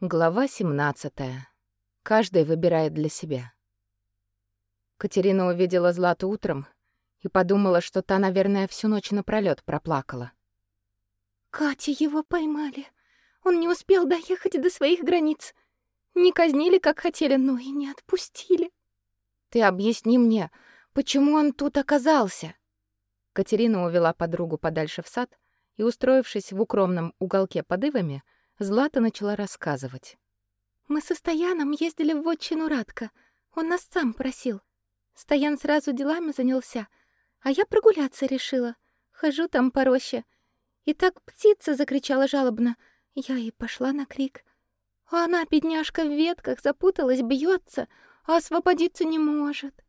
Глава 17. Каждый выбирает для себя. Катерина увидела Злату утром и подумала, что та, наверное, всю ночь напролёт проплакала. «Катя, его поймали. Он не успел доехать до своих границ. Не казнили, как хотели, но и не отпустили». «Ты объясни мне, почему он тут оказался?» Катерина увела подругу подальше в сад и, устроившись в укромном уголке под ивами, Злата начала рассказывать. «Мы со Стояном ездили в отчину Радка. Он нас сам просил. Стоян сразу делами занялся, а я прогуляться решила. Хожу там по роще. И так птица закричала жалобно. Я и пошла на крик. А она, бедняжка, в ветках запуталась, бьется, а освободиться не может.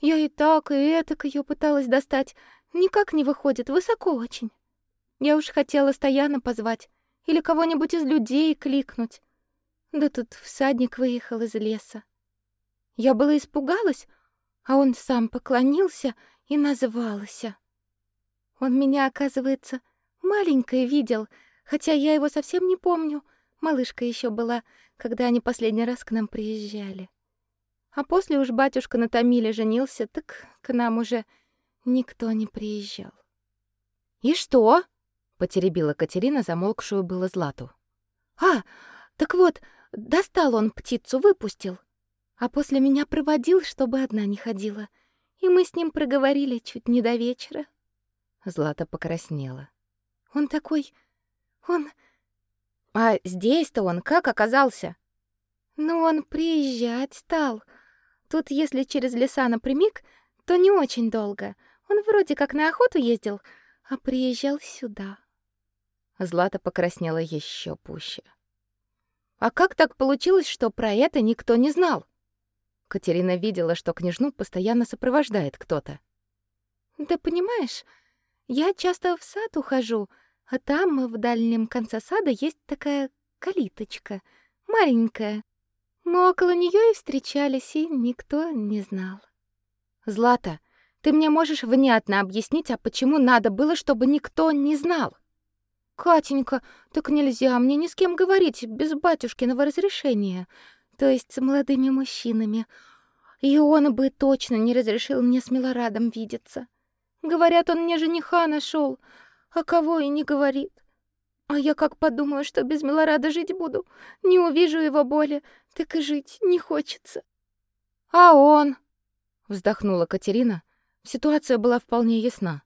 Я и так, и этак ее пыталась достать. Никак не выходит, высоко очень. Я уж хотела Стояна позвать, или кого-нибудь из людей кликнуть. Да тут всадник выехал из леса. Я была испугалась, а он сам поклонился и назвался. Он меня, оказывается, маленькой видел, хотя я его совсем не помню. Малышка еще была, когда они последний раз к нам приезжали. А после уж батюшка на Томиле женился, так к нам уже никто не приезжал. «И что?» Потеребила Катерина замолкшую было Злату. А, так вот, достал он птицу, выпустил, а после меня проводил, чтобы одна не ходила. И мы с ним проговорили чуть не до вечера. Злата покраснела. Он такой, он А здесь-то он как оказался? Ну, он приезжать стал. Тут, если через леса напрямик, то не очень долго. Он вроде как на охоту ездил, а приезжал сюда. Злата покраснела еще пуще. А как так получилось, что про это никто не знал? Катерина видела, что княжну постоянно сопровождает кто-то. Да понимаешь, я часто в сад ухожу, а там в дальнем конце сада есть такая калиточка, маленькая. Мы около нее и встречались, и никто не знал. Злата, ты мне можешь внятно объяснить, а почему надо было, чтобы никто не знал? «Катенька, так нельзя мне ни с кем говорить без батюшкиного разрешения, то есть с молодыми мужчинами. И он бы точно не разрешил мне с Милорадом видеться. Говорят, он мне жениха нашел, а кого и не говорит. А я как подумаю, что без Милорада жить буду, не увижу его боли, так и жить не хочется». «А он?» — вздохнула Катерина. Ситуация была вполне ясна.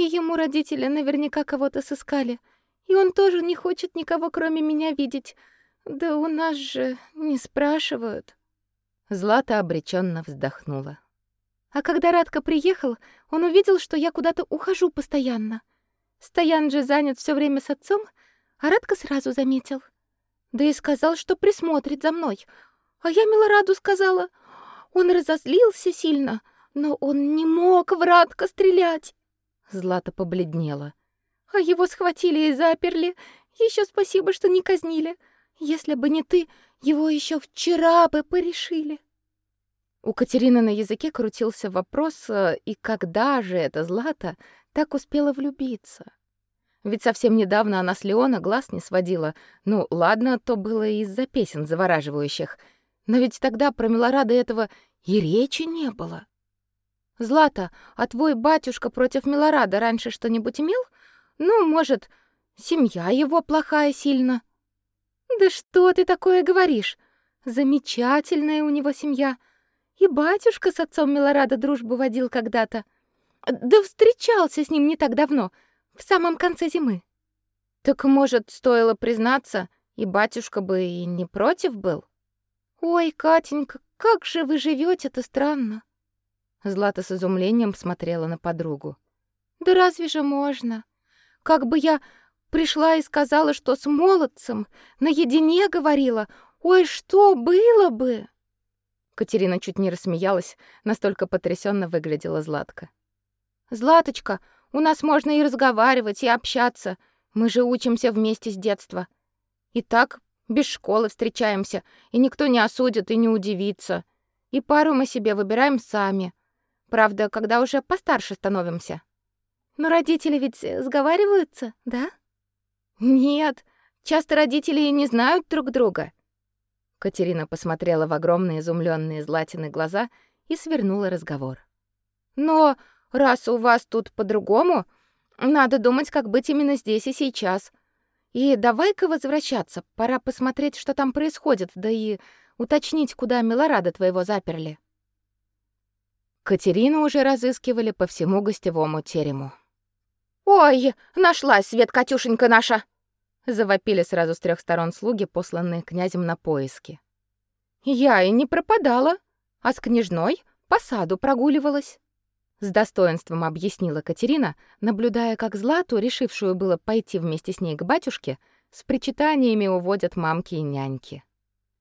И ему родители наверняка кого-то сыскали. И он тоже не хочет никого, кроме меня, видеть. Да у нас же не спрашивают. Злата обреченно вздохнула. А когда Радко приехал, он увидел, что я куда-то ухожу постоянно. Стоян же занят все время с отцом, а Радко сразу заметил. Да и сказал, что присмотрит за мной. А я Милораду сказала. Он разозлился сильно, но он не мог в Радко стрелять. Злата побледнела. А его схватили и заперли. Еще спасибо, что не казнили. Если бы не ты, его еще вчера бы порешили. У Катерины на языке крутился вопрос, э, и когда же эта Злата так успела влюбиться? Ведь совсем недавно она с Леона глаз не сводила. Ну, ладно, то было из-за песен завораживающих. Но ведь тогда про Милорада этого и речи не было. Злата, а твой батюшка против Милорада раньше что-нибудь имел? Ну, может, семья его плохая сильно? Да что ты такое говоришь? Замечательная у него семья. И батюшка с отцом Милорада дружбу водил когда-то. Да встречался с ним не так давно, в самом конце зимы. Так, может, стоило признаться, и батюшка бы и не против был? Ой, Катенька, как же вы живете-то странно. Злата с изумлением смотрела на подругу. Да разве же можно? Как бы я пришла и сказала, что с молодцем наедине говорила, ой, что было бы? Катерина чуть не рассмеялась, настолько потрясенно выглядела Златка. Златочка, у нас можно и разговаривать, и общаться. Мы же учимся вместе с детства. И так без школы встречаемся, и никто не осудит и не удивится. И пару мы себе выбираем сами. Правда, когда уже постарше становимся. Но родители ведь сговариваются, да? Нет, Часто родители не знают друг друга. Катерина посмотрела в огромные изумленные златины глаза и свернула разговор. Но раз у вас тут по-другому, надо думать, как быть именно здесь и сейчас. И давай-ка возвращаться, пора посмотреть, что там происходит, да и уточнить, куда Милорада твоего заперли. Катерину уже разыскивали по всему гостевому терему. «Ой, нашлась, Свет, Катюшенька наша!» Завопили сразу с трех сторон слуги, посланные князем на поиски. «Я и не пропадала, а с княжной по саду прогуливалась». С достоинством объяснила Катерина, наблюдая, как Злату, решившую было пойти вместе с ней к батюшке, с причитаниями уводят мамки и няньки.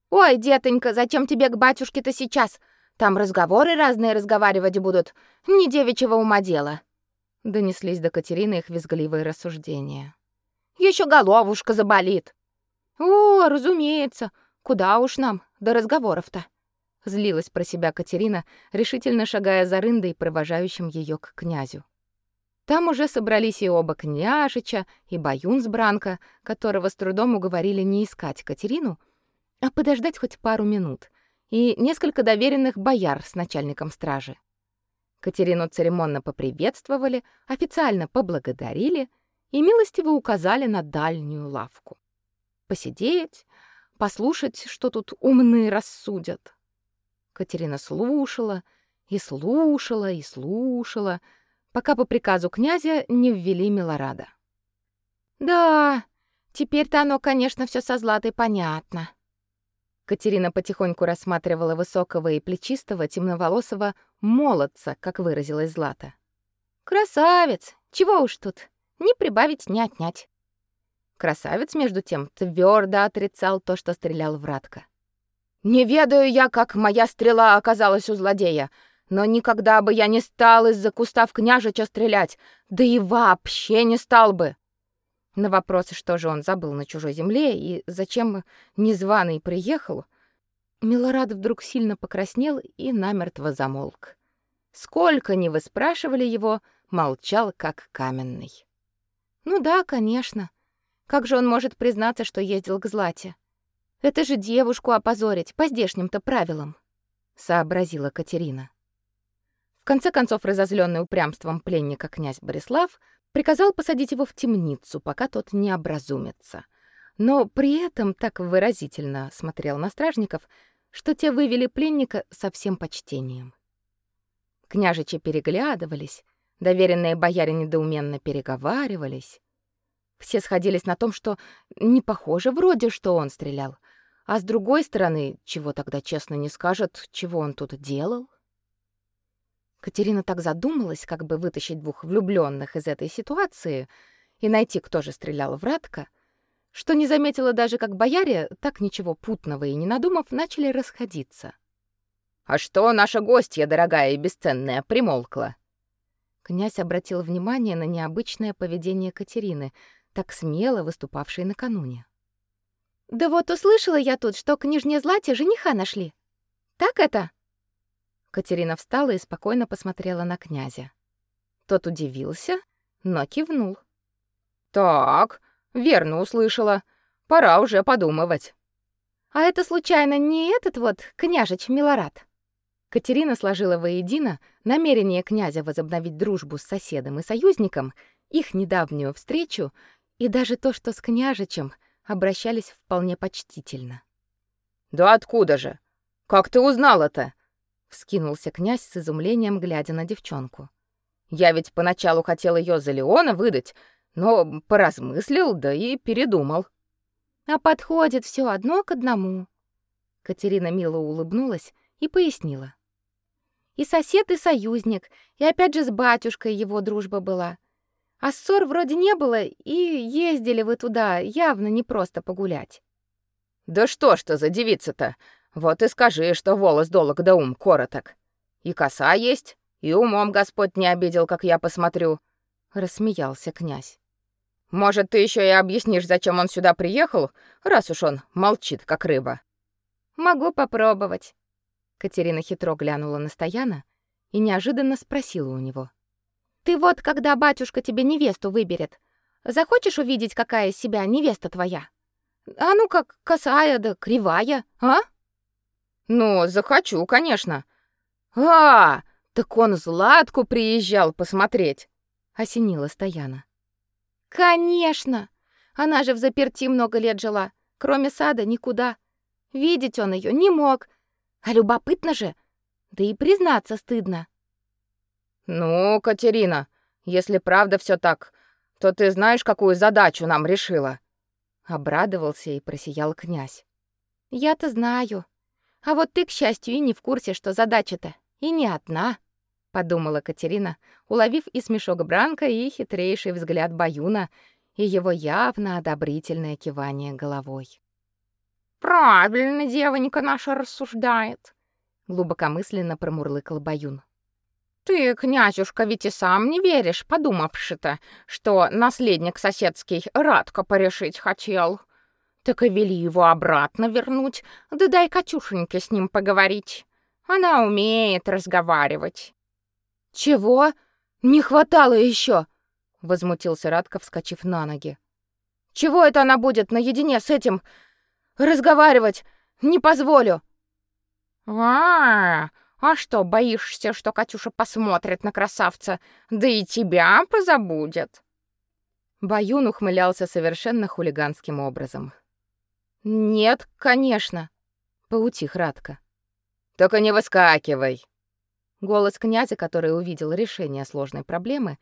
«Ой, детонька, зачем тебе к батюшке-то сейчас? Там разговоры разные разговаривать будут. Не девичьего ума дело». Донеслись до Катерины их визгливые рассуждения. Еще головушка заболит». «О, разумеется. Куда уж нам до разговоров-то?» Злилась про себя Катерина, решительно шагая за рындой, провожающим ее к князю. Там уже собрались и оба княжича, и Баюн с Бранка, которого с трудом уговорили не искать Катерину, а подождать хоть пару минут, и несколько доверенных бояр с начальником стражи. Катерину церемонно поприветствовали, официально поблагодарили и милостиво указали на дальнюю лавку. Посидеть, послушать, что тут умные рассудят. Катерина слушала и слушала и слушала, пока по приказу князя не ввели Милорада. Да, теперь-то оно, конечно, все со Златой понятно. Катерина потихоньку рассматривала высокого и плечистого темноволосого молодца, как выразилась Злата. Красавец, чего уж тут, не прибавить, не отнять. Красавец между тем твердо отрицал то, что стрелял в Радка. Не ведаю я, как моя стрела оказалась у злодея, но никогда бы я не стал из-за куста в княжича стрелять, да и вообще не стал бы. На вопрос, что же он забыл на чужой земле и зачем незваный приехал, Милорад вдруг сильно покраснел и намертво замолк. Сколько ни выспрашивали его, молчал как каменный. Ну да, конечно. Как же он может признаться, что ездил к Злате? Это же девушку опозорить по здешним-то правилам, сообразила Катерина. В конце концов, разозленный упрямством пленника князь Борислав приказал посадить его в темницу, пока тот не образумится. Но при этом так выразительно смотрел на стражников, что те вывели пленника со всем почтением. Княжичи переглядывались, доверенные бояре недоуменно переговаривались. Все сходились на том, что не похоже вроде, что он стрелял, а с другой стороны, чего тогда честно не скажет, чего он тут делал? Катерина так задумалась, как бы вытащить двух влюбленных из этой ситуации и найти, кто же стрелял в Радка, что не заметила даже, как бояре, так ничего путного и не надумав, начали расходиться. «А что наша гостья, дорогая и бесценная, примолкла?» Князь обратил внимание на необычное поведение Катерины, так смело выступавшей накануне. Да вот услышала я тут, что княжне Злате жениха нашли. Так это? Катерина встала и спокойно посмотрела на князя. Тот удивился, но кивнул. Так, верно услышала. Пора уже подумывать. А это случайно не этот вот княжич Милорад? Катерина сложила воедино намерение князя возобновить дружбу с соседом и союзником, их недавнюю встречу и даже то, что с княжичем — обращались вполне почтительно. «Да откуда же? Как ты узнал это?» — вскинулся князь с изумлением, глядя на девчонку. «Я ведь поначалу хотел ее за Леона выдать, но поразмыслил, да и передумал». «А подходит все одно к одному». Катерина мило улыбнулась и пояснила. «И сосед, и союзник, и опять же с батюшкой его дружба была. А ссор вроде не было, и ездили вы туда явно не просто погулять. Да что ж ты за девица-то? Вот и скажи, что волос долг да ум короток. И коса есть, и умом Господь не обидел, как я посмотрю, рассмеялся князь. Может, ты еще и объяснишь, зачем он сюда приехал, раз уж он молчит, как рыба. Могу попробовать. Катерина хитро глянула на Стояна и неожиданно спросила у него: ты вот, когда батюшка тебе невесту выберет, захочешь увидеть, какая из себя невеста твоя? А ну как косая да кривая, а? Ну, захочу, конечно. А, так он Златку приезжал посмотреть. Осенила Стояна. Конечно. Она же в заперти много лет жила, кроме сада никуда. Видеть он ее не мог. А любопытно же. Да и признаться стыдно. Ну, Катерина, если правда все так, то ты знаешь, какую задачу нам решила? Обрадовался и просиял князь. Я-то знаю. А вот ты, к счастью, и не в курсе, что задача-то и не одна, подумала Катерина, уловив и смешок Бранка, и хитрейший взгляд Баюна, и его явно одобрительное кивание головой. Правильно девонька наша рассуждает, глубокомысленно промурлыкал Баюн. Ты, князюшка, ведь и сам не веришь, подумавши-то, что наследник соседский Радко порешить хотел. Так и вели его обратно вернуть, да дай Катюшеньке с ним поговорить. Она умеет разговаривать. Чего? Не хватало еще, возмутился Радко, вскочив на ноги. Чего это она будет наедине с этим разговаривать? Не позволю. А, а что, боишься, что Катюша посмотрит на красавца, да и тебя позабудет? Баюн ухмылялся совершенно хулиганским образом. Нет, конечно, поутих Радко. Только не выскакивай. Голос князя, который увидел решение сложной проблемы,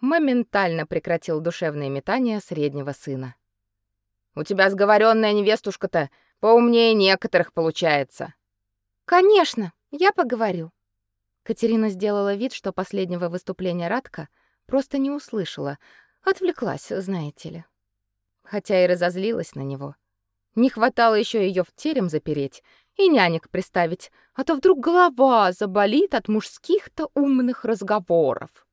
моментально прекратил душевные метания среднего сына. У тебя сговоренная невестушка-то поумнее некоторых получается. Конечно, я поговорю. Катерина сделала вид, что последнего выступления Радка просто не услышала, отвлеклась, знаете ли. Хотя и разозлилась на него. Не хватало еще ее в терем запереть и нянек приставить, а то вдруг голова заболит от мужских-то умных разговоров.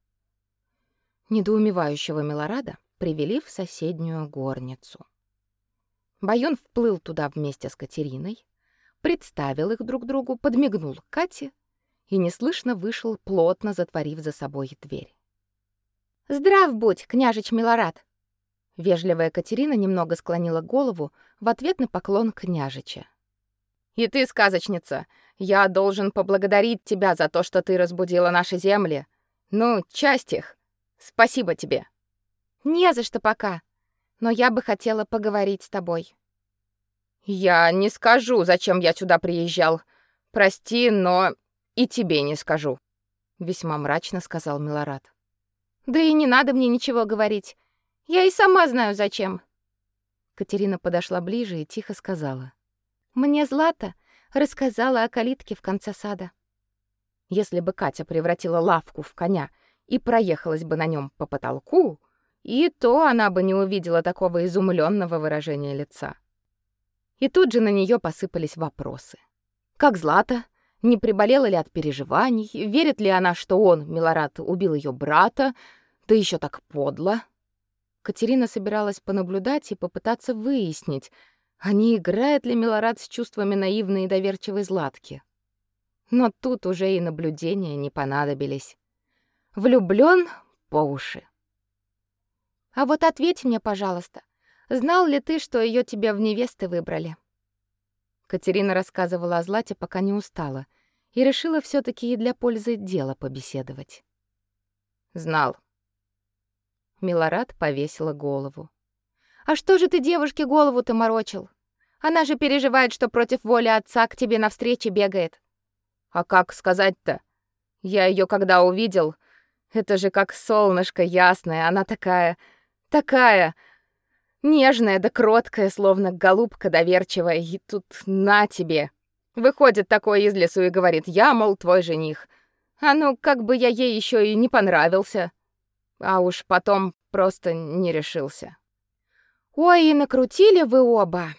Недоумевающего Милорада привели в соседнюю горницу. Баюн вплыл туда вместе с Катериной, представил их друг другу, подмигнул Кате и неслышно вышел, плотно затворив за собой дверь. «Здрав будь, княжич Милорад!» Вежливая Катерина немного склонила голову в ответ на поклон княжича. «И ты, сказочница, я должен поблагодарить тебя за то, что ты разбудила наши земли. Ну, часть их. Спасибо тебе». «Не за что пока, но я бы хотела поговорить с тобой». Я не скажу, зачем я сюда приезжал. Прости, но и тебе не скажу, весьма мрачно сказал Милорад. Да и не надо мне ничего говорить. Я и сама знаю зачем. Катерина подошла ближе и тихо сказала: "Мне Злата рассказала о калитке в конце сада. Если бы Катя превратила лавку в коня и проехалась бы на нем по потолку, и то она бы не увидела такого изумленного выражения лица. И тут же на нее посыпались вопросы. Как Злата? Не приболела ли от переживаний? Верит ли она, что он, Милорад, убил ее брата? Да еще так подло. Катерина собиралась понаблюдать и попытаться выяснить, а не играет ли Милорад с чувствами наивной и доверчивой Златки. Но тут уже и наблюдения не понадобились. Влюблён по уши. А вот ответь мне, пожалуйста, Знал ли ты, что ее тебе в невесты выбрали? Катерина рассказывала о Злате, пока не устала, и решила все таки и для пользы дела побеседовать. Знал. Милорад повесила голову. А что же ты девушке голову-то морочил? Она же переживает, что против воли отца к тебе навстречу бегает. А как сказать-то? Я ее когда увидел, это же как солнышко ясное, она такая, такая, Нежная да кроткая, словно голубка доверчивая, и тут на тебе. Выходит такой из лесу и говорит: "Я, мол, твой жених". А ну, как бы я ей еще и не понравился. А уж потом просто не решился. Ой, и накрутили вы оба.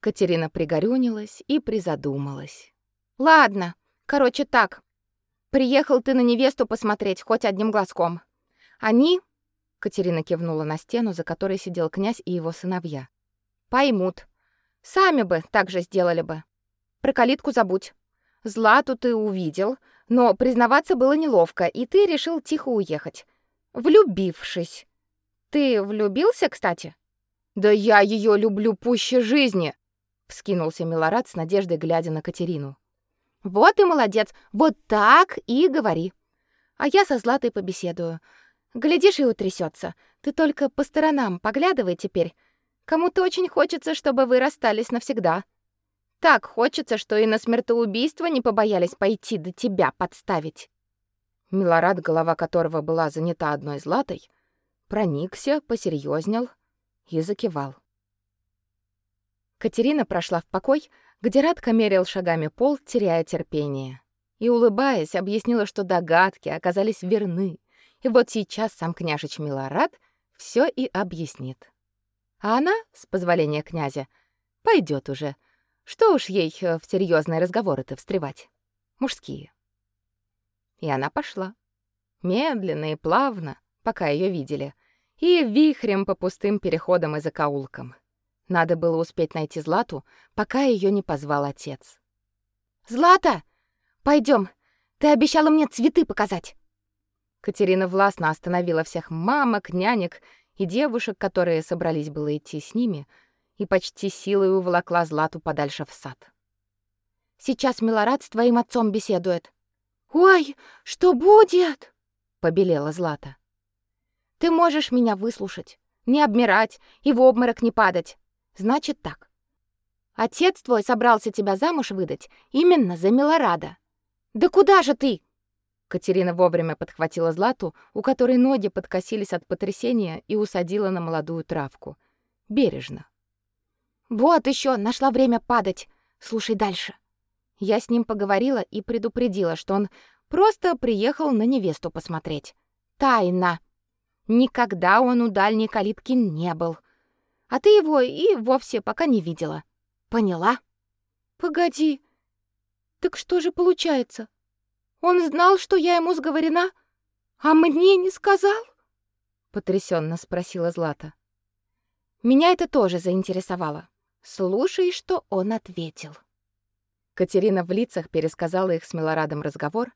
Катерина пригорюнилась и призадумалась. Ладно, короче так. Приехал ты на невесту посмотреть хоть одним глазком. Они Катерина кивнула на стену, за которой сидел князь и его сыновья. Поймут. Сами бы так же сделали бы. Про калитку забудь. Злату ты увидел, но признаваться было неловко, и ты решил тихо уехать, влюбившись. Ты влюбился, кстати? Да я ее люблю пуще жизни, вскинулся Милорад с надеждой глядя на Катерину. Вот и молодец. Вот так и говори. А я со Златой побеседую. Глядишь, и утрясется. Ты только по сторонам поглядывай теперь. Кому-то очень хочется, чтобы вы расстались навсегда. Так хочется, что и на смертоубийство не побоялись пойти до тебя подставить. Милорад, голова которого была занята одной златой, проникся, посерьезнел и закивал. Катерина прошла в покой, где Радко мерил шагами пол, теряя терпение. И, улыбаясь, объяснила, что догадки оказались верны. И вот сейчас сам княжич Милорад все и объяснит. А она, с позволения князя, пойдет уже. Что уж ей э, в серьезные разговоры-то встревать. Мужские. И она пошла. Медленно и плавно, пока ее видели, и вихрем по пустым переходам и закоулкам. Надо было успеть найти Злату, пока ее не позвал отец. «Злата, пойдем. Ты обещала мне цветы показать». Катерина властно остановила всех мамок, нянек и девушек, которые собрались было идти с ними, и почти силой уволокла Злату подальше в сад. «Сейчас Милорад с твоим отцом беседует». «Ой, что будет?» — побелела Злата. «Ты можешь меня выслушать, не обмирать и в обморок не падать. Значит так. Отец твой собрался тебя замуж выдать именно за Милорада. Да куда же ты? Катерина вовремя подхватила Злату, у которой ноги подкосились от потрясения, и усадила на молодую травку. Бережно. Вот еще нашла время падать. Слушай дальше. Я с ним поговорила и предупредила, что он просто приехал на невесту посмотреть. Тайна. Никогда он у дальней калитки не был. А ты его и вовсе пока не видела. Поняла? Погоди. Так что же получается? Он знал, что я ему сговорена, а мне не сказал? потрясенно спросила Злата. Меня это тоже заинтересовало. Слушай, что он ответил. Катерина в лицах пересказала их с Милорадом разговор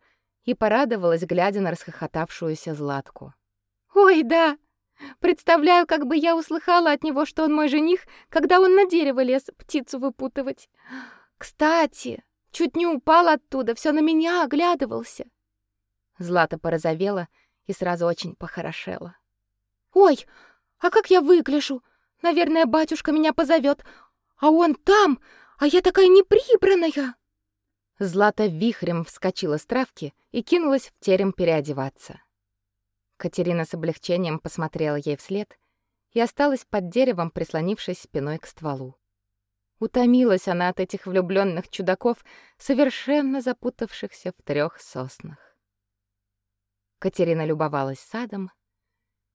и порадовалась, глядя на расхохотавшуюся Златку. Ой, да. Представляю, как бы я услыхала от него, что он мой жених, когда он на дерево лез птицу выпутывать. Кстати, чуть не упал оттуда, все на меня оглядывался. Злата порозовела и сразу очень похорошела. Ой, а как я выгляжу? Наверное, батюшка меня позовет, а он там, а я такая неприбранная. Злата вихрем вскочила с травки и кинулась в терем переодеваться. Катерина с облегчением посмотрела ей вслед и осталась под деревом, прислонившись спиной к стволу. Утомилась она от этих влюбленных чудаков, совершенно запутавшихся в трех соснах. Катерина любовалась садом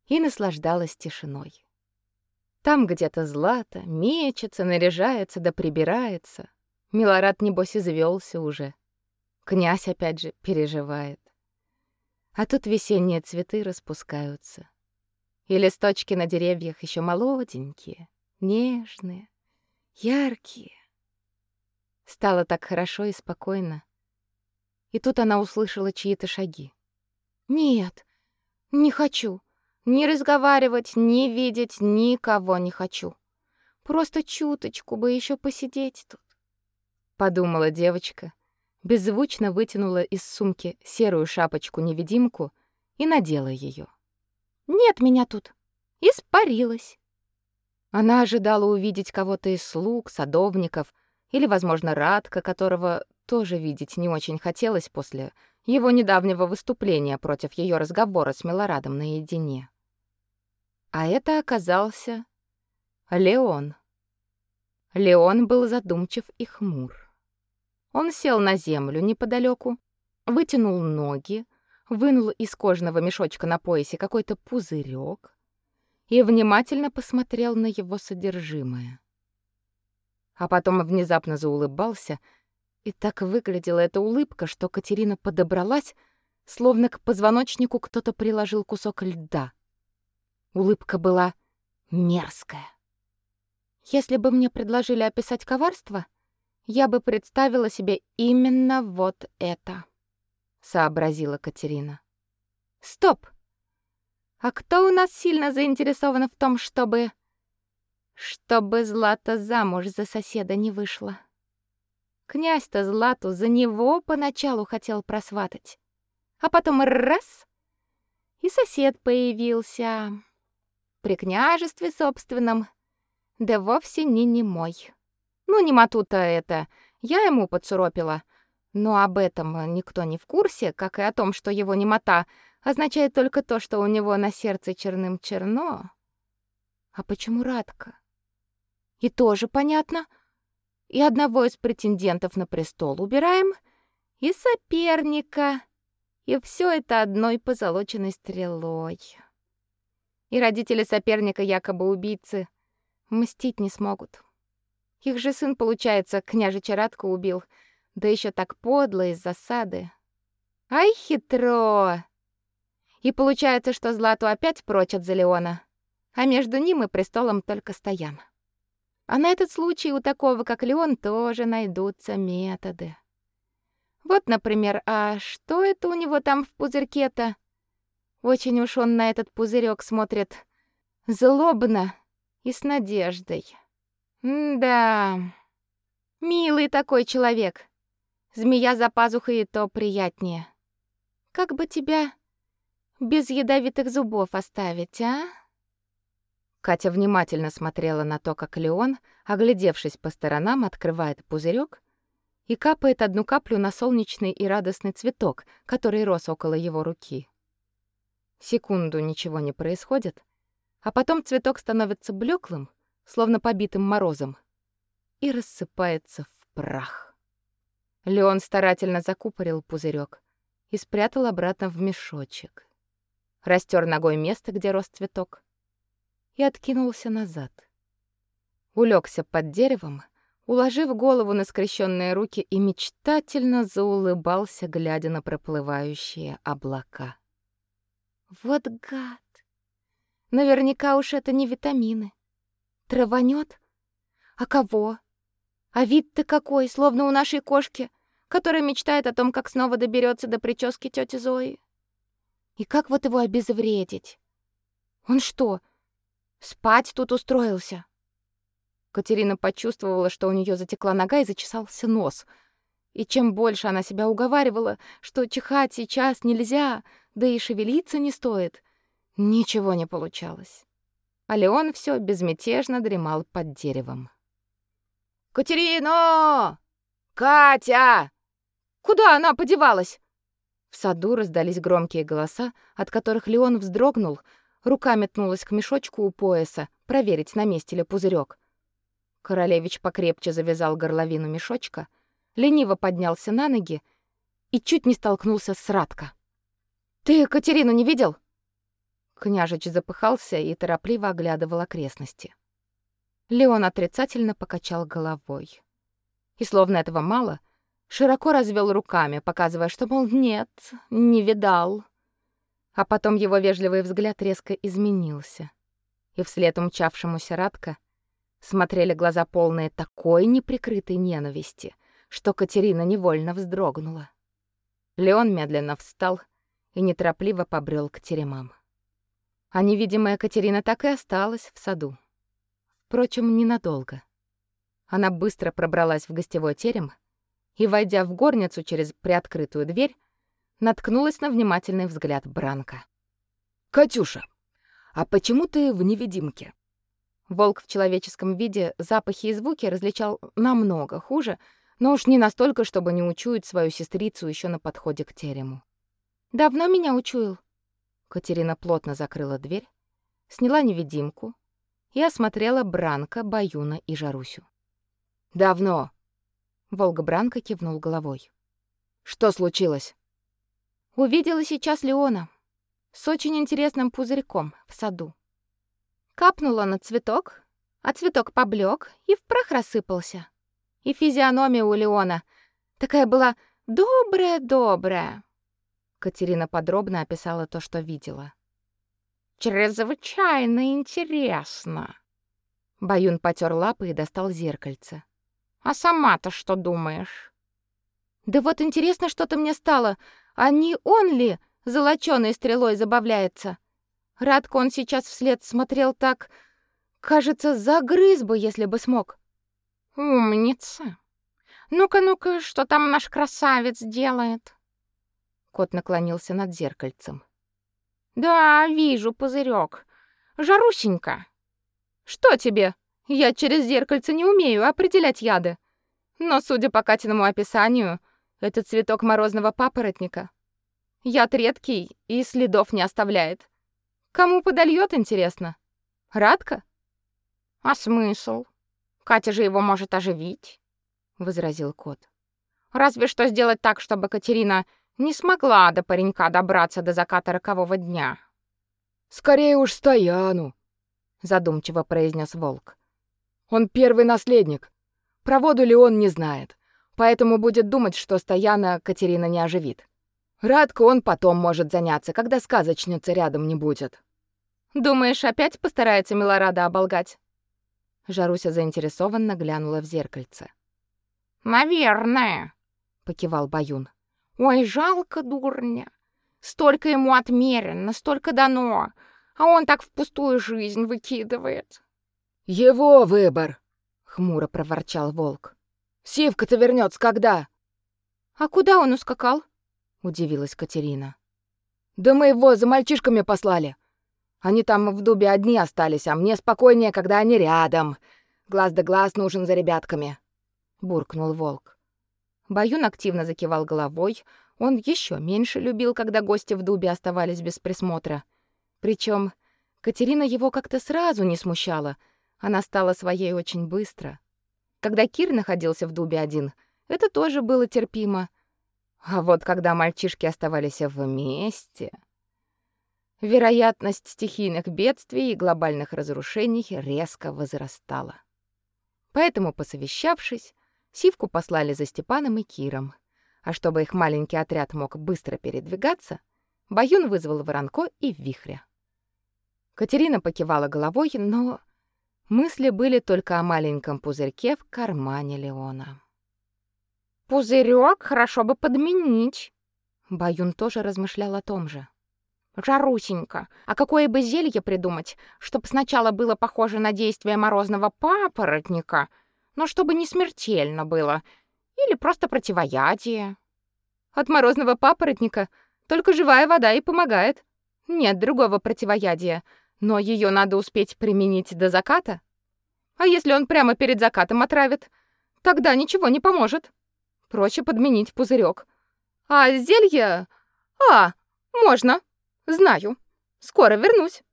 и наслаждалась тишиной. Там где-то Злата мечется, наряжается да прибирается. Милорад, небось, извелся уже. Князь, опять же, переживает. А тут весенние цветы распускаются. И листочки на деревьях еще молоденькие, нежные, яркие. Стало так хорошо и спокойно. И тут она услышала чьи-то шаги. «Нет, не хочу. Ни разговаривать, ни видеть никого не хочу. Просто чуточку бы еще посидеть тут», — подумала девочка беззвучно вытянула из сумки серую шапочку-невидимку и надела ее. «Нет меня тут! Испарилась!» Она ожидала увидеть кого-то из слуг, садовников или, возможно, Радка, которого тоже видеть не очень хотелось после его недавнего выступления против ее разговора с Милорадом наедине. А это оказался Леон. Леон был задумчив и хмур. Он сел на землю неподалеку, вытянул ноги, вынул из кожаного мешочка на поясе какой-то пузырек и внимательно посмотрел на его содержимое. А потом внезапно заулыбался, и так выглядела эта улыбка, что Катерина подобралась, словно к позвоночнику кто-то приложил кусок льда. Улыбка была мерзкая. Если бы мне предложили описать коварство, я бы представила себе именно вот это, сообразила Катерина. Стоп. А кто у нас сильно заинтересован в том, чтобы чтобы Злата замуж за соседа не вышла. Князь-то Злату за него поначалу хотел просватать. А потом раз — и сосед появился. При княжестве собственном, да вовсе не не мой. Ну, не мату-то это, я ему подсуропила. Но об этом никто не в курсе, как и о том, что его немота означает только то, что у него на сердце черным черно. А почему Радка? И тоже понятно — и одного из претендентов на престол убираем, и соперника, и все это одной позолоченной стрелой. И родители соперника, якобы убийцы, мстить не смогут. Их же сын, получается, княжича Радко убил, да еще так подло из засады. Ай, хитро! И получается, что Злату опять прочь от Залеона, а между ним и престолом только Стоян. А на этот случай у такого, как Леон, тоже найдутся методы. Вот, например, а что это у него там в пузырьке-то? Очень уж он на этот пузырек смотрит злобно и с надеждой. М да. Милый такой человек. Змея за пазухой и то приятнее. Как бы тебя без ядовитых зубов оставить, а? Катя внимательно смотрела на то, как Леон, оглядевшись по сторонам, открывает пузырек и капает одну каплю на солнечный и радостный цветок, который рос около его руки. Секунду ничего не происходит, а потом цветок становится блеклым, словно побитым морозом, и рассыпается в прах. Леон старательно закупорил пузырек и спрятал обратно в мешочек. Растер ногой место, где рос цветок, и откинулся назад. Улегся под деревом, уложив голову на скрещенные руки и мечтательно заулыбался, глядя на проплывающие облака. Вот гад. Наверняка уж это не витамины. Траванет? А кого? А вид-то какой, словно у нашей кошки, которая мечтает о том, как снова доберется до прически тети Зои. И как вот его обезвредить? Он что, Спать тут устроился. Катерина почувствовала, что у нее затекла нога и зачесался нос. И чем больше она себя уговаривала, что чихать сейчас нельзя, да и шевелиться не стоит, ничего не получалось. А Леон все безмятежно дремал под деревом. «Катерина! Катя! Куда она подевалась?» В саду раздались громкие голоса, от которых Леон вздрогнул, Рука метнулась к мешочку у пояса, проверить, на месте ли пузырек. Королевич покрепче завязал горловину мешочка, лениво поднялся на ноги и чуть не столкнулся с Радко. «Ты Катерину не видел?» Княжич запыхался и торопливо оглядывал окрестности. Леон отрицательно покачал головой. И словно этого мало, широко развел руками, показывая, что, мол, нет, не видал. А потом его вежливый взгляд резко изменился. И вслед умчавшемуся Радко смотрели глаза полные такой неприкрытой ненависти, что Катерина невольно вздрогнула. Леон медленно встал и неторопливо побрел к теремам. А невидимая Катерина так и осталась в саду. Впрочем, ненадолго. Она быстро пробралась в гостевой терем и, войдя в горницу через приоткрытую дверь, наткнулась на внимательный взгляд Бранка. «Катюша, а почему ты в невидимке?» Волк в человеческом виде запахи и звуки различал намного хуже, но уж не настолько, чтобы не учуять свою сестрицу еще на подходе к терему. «Давно меня учуял?» Катерина плотно закрыла дверь, сняла невидимку и осмотрела Бранка, Баюна и Жарусю. «Давно!» Волга Бранка кивнул головой. «Что случилось?» Увидела сейчас Леона с очень интересным пузырьком в саду. Капнула на цветок, а цветок поблек и в прах рассыпался. И физиономия у Леона такая была добрая-добрая. Катерина подробно описала то, что видела. Чрезвычайно интересно. Баюн потер лапы и достал зеркальце. А сама-то что думаешь? Да вот интересно что-то мне стало. А не он ли золочёной стрелой забавляется? Радко он сейчас вслед смотрел так... Кажется, загрыз бы, если бы смог. Умница. Ну-ка, ну-ка, что там наш красавец делает? Кот наклонился над зеркальцем. Да, вижу пузырек. Жарусенька. Что тебе? Я через зеркальце не умею определять яды. Но, судя по Катиному описанию, это цветок морозного папоротника. Яд редкий и следов не оставляет. Кому подольёт, интересно? Радка? А смысл? Катя же его может оживить, возразил кот. Разве что сделать так, чтобы Катерина не смогла до паренька добраться до заката рокового дня. Скорее уж Стояну, задумчиво произнес волк. Он первый наследник. Про воду ли он не знает, поэтому будет думать, что Стояна Катерина не оживит. Радко он потом может заняться, когда сказочница рядом не будет. Думаешь, опять постарается Милорада оболгать? Жаруся заинтересованно глянула в зеркальце. Наверное, покивал Баюн. Ой, жалко дурня. Столько ему отмерено, столько дано, а он так в пустую жизнь выкидывает. Его выбор, хмуро проворчал волк. Сивка-то вернется когда? А куда он ускакал? удивилась Катерина. Да мы его за мальчишками послали. Они там в дубе одни остались, а мне спокойнее, когда они рядом. Глаз да глаз нужен за ребятками, буркнул волк. Баюн активно закивал головой. Он еще меньше любил, когда гости в дубе оставались без присмотра. Причем Катерина его как-то сразу не смущала. Она стала своей очень быстро. Когда Кир находился в дубе один, это тоже было терпимо. А вот когда мальчишки оставались вместе, вероятность стихийных бедствий и глобальных разрушений резко возрастала. Поэтому, посовещавшись, Сивку послали за Степаном и Киром. А чтобы их маленький отряд мог быстро передвигаться, Баюн вызвал Воронко и Вихря. Катерина покивала головой, но мысли были только о маленьком пузырьке в кармане Леона. Пузырек хорошо бы подменить. Баюн тоже размышлял о том же. Жарусенька, а какое бы зелье придумать, чтобы сначала было похоже на действие морозного папоротника, но чтобы не смертельно было, или просто противоядие? От морозного папоротника только живая вода и помогает. Нет другого противоядия, но ее надо успеть применить до заката. А если он прямо перед закатом отравит, тогда ничего не поможет. Проще подменить пузырек. А зелье? А, можно. Знаю. Скоро вернусь.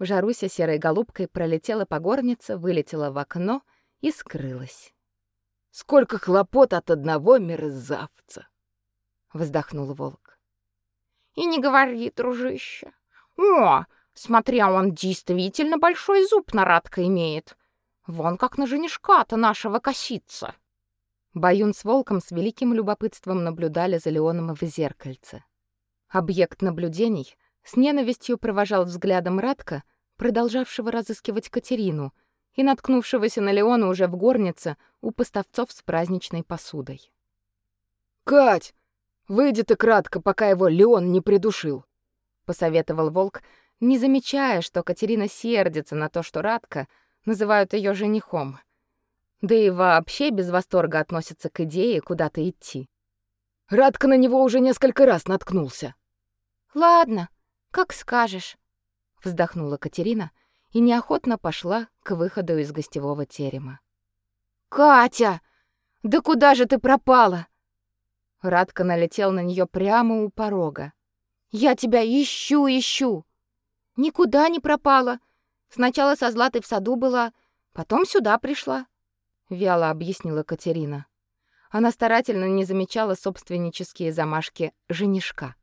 Жаруся серой голубкой пролетела по горнице, вылетела в окно и скрылась. Сколько хлопот от одного мерзавца, вздохнул волк. И не говори, дружище. О, смотря он действительно большой зуб на Радка имеет. Вон как на женишка-то нашего косится. Баюн с волком с великим любопытством наблюдали за Леоном в зеркальце. Объект наблюдений с ненавистью провожал взглядом Радка, продолжавшего разыскивать Катерину и наткнувшегося на Леона уже в горнице у поставцов с праздничной посудой. «Кать, выйди ты кратко, пока его Леон не придушил», — посоветовал волк, не замечая, что Катерина сердится на то, что Радка называют ее женихом — да и вообще без восторга относится к идее куда-то идти. Радка на него уже несколько раз наткнулся. Ладно, как скажешь, вздохнула Катерина и неохотно пошла к выходу из гостевого терема. Катя, да куда же ты пропала? Радка налетел на нее прямо у порога. Я тебя ищу, ищу. Никуда не пропала. Сначала со Златой в саду была, потом сюда пришла вяло объяснила Катерина. Она старательно не замечала собственнические замашки женишка.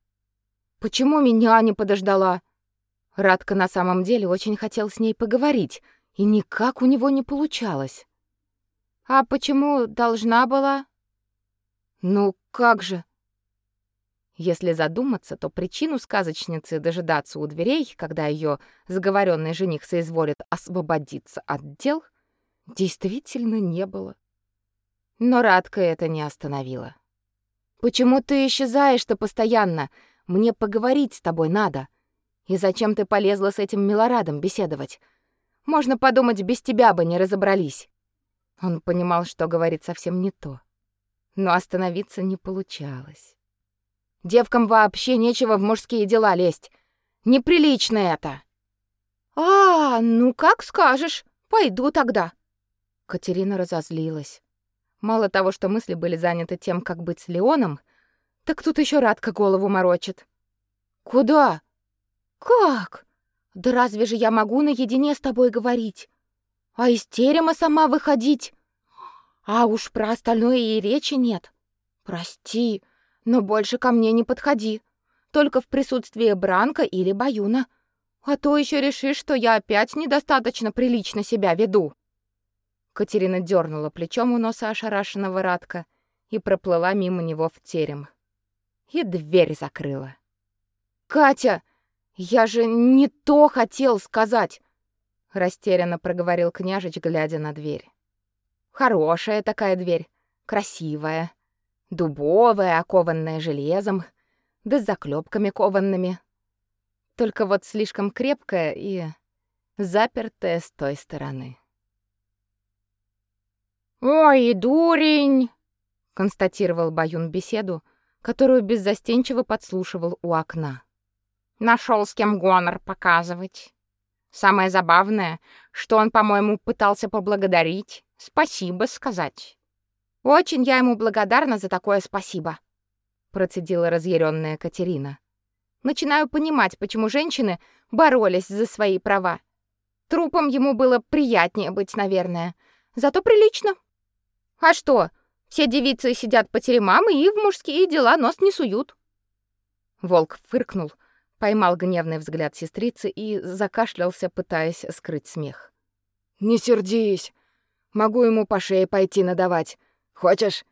Почему меня не подождала? Радка на самом деле очень хотел с ней поговорить, и никак у него не получалось. А почему должна была? Ну как же? Если задуматься, то причину сказочницы дожидаться у дверей, когда ее заговоренный жених соизволит освободиться от дел, действительно не было. Но Радка это не остановила. Почему ты исчезаешь-то постоянно? Мне поговорить с тобой надо. И зачем ты полезла с этим Милорадом беседовать? Можно подумать, без тебя бы не разобрались. Он понимал, что говорит совсем не то. Но остановиться не получалось. Девкам вообще нечего в мужские дела лезть. Неприлично это. А, ну как скажешь. Пойду тогда. Катерина разозлилась. Мало того, что мысли были заняты тем, как быть с Леоном, так тут еще Радка голову морочит. Куда? Как? Да разве же я могу наедине с тобой говорить? А из терема сама выходить? А уж про остальное и речи нет. Прости, но больше ко мне не подходи. Только в присутствии Бранка или Баюна. А то еще решишь, что я опять недостаточно прилично себя веду. Катерина дернула плечом у носа ошарашенного Радка и проплыла мимо него в терем. И дверь закрыла. «Катя, я же не то хотел сказать!» Растерянно проговорил княжич, глядя на дверь. Хорошая такая дверь, красивая, дубовая, окованная железом, да с заклепками кованными. Только вот слишком крепкая и запертая с той стороны. «Ой, дурень!» — констатировал Баюн беседу, которую беззастенчиво подслушивал у окна. Нашел с кем гонор показывать. Самое забавное, что он, по-моему, пытался поблагодарить, спасибо сказать. Очень я ему благодарна за такое спасибо, процедила разъяренная Катерина. Начинаю понимать, почему женщины боролись за свои права. Трупом ему было приятнее быть, наверное. Зато прилично. А что? Все девицы сидят по теремам и в мужские дела нос не суют. Волк фыркнул, поймал гневный взгляд сестрицы и закашлялся, пытаясь скрыть смех. Не сердись. Могу ему по шее пойти надавать. Хочешь?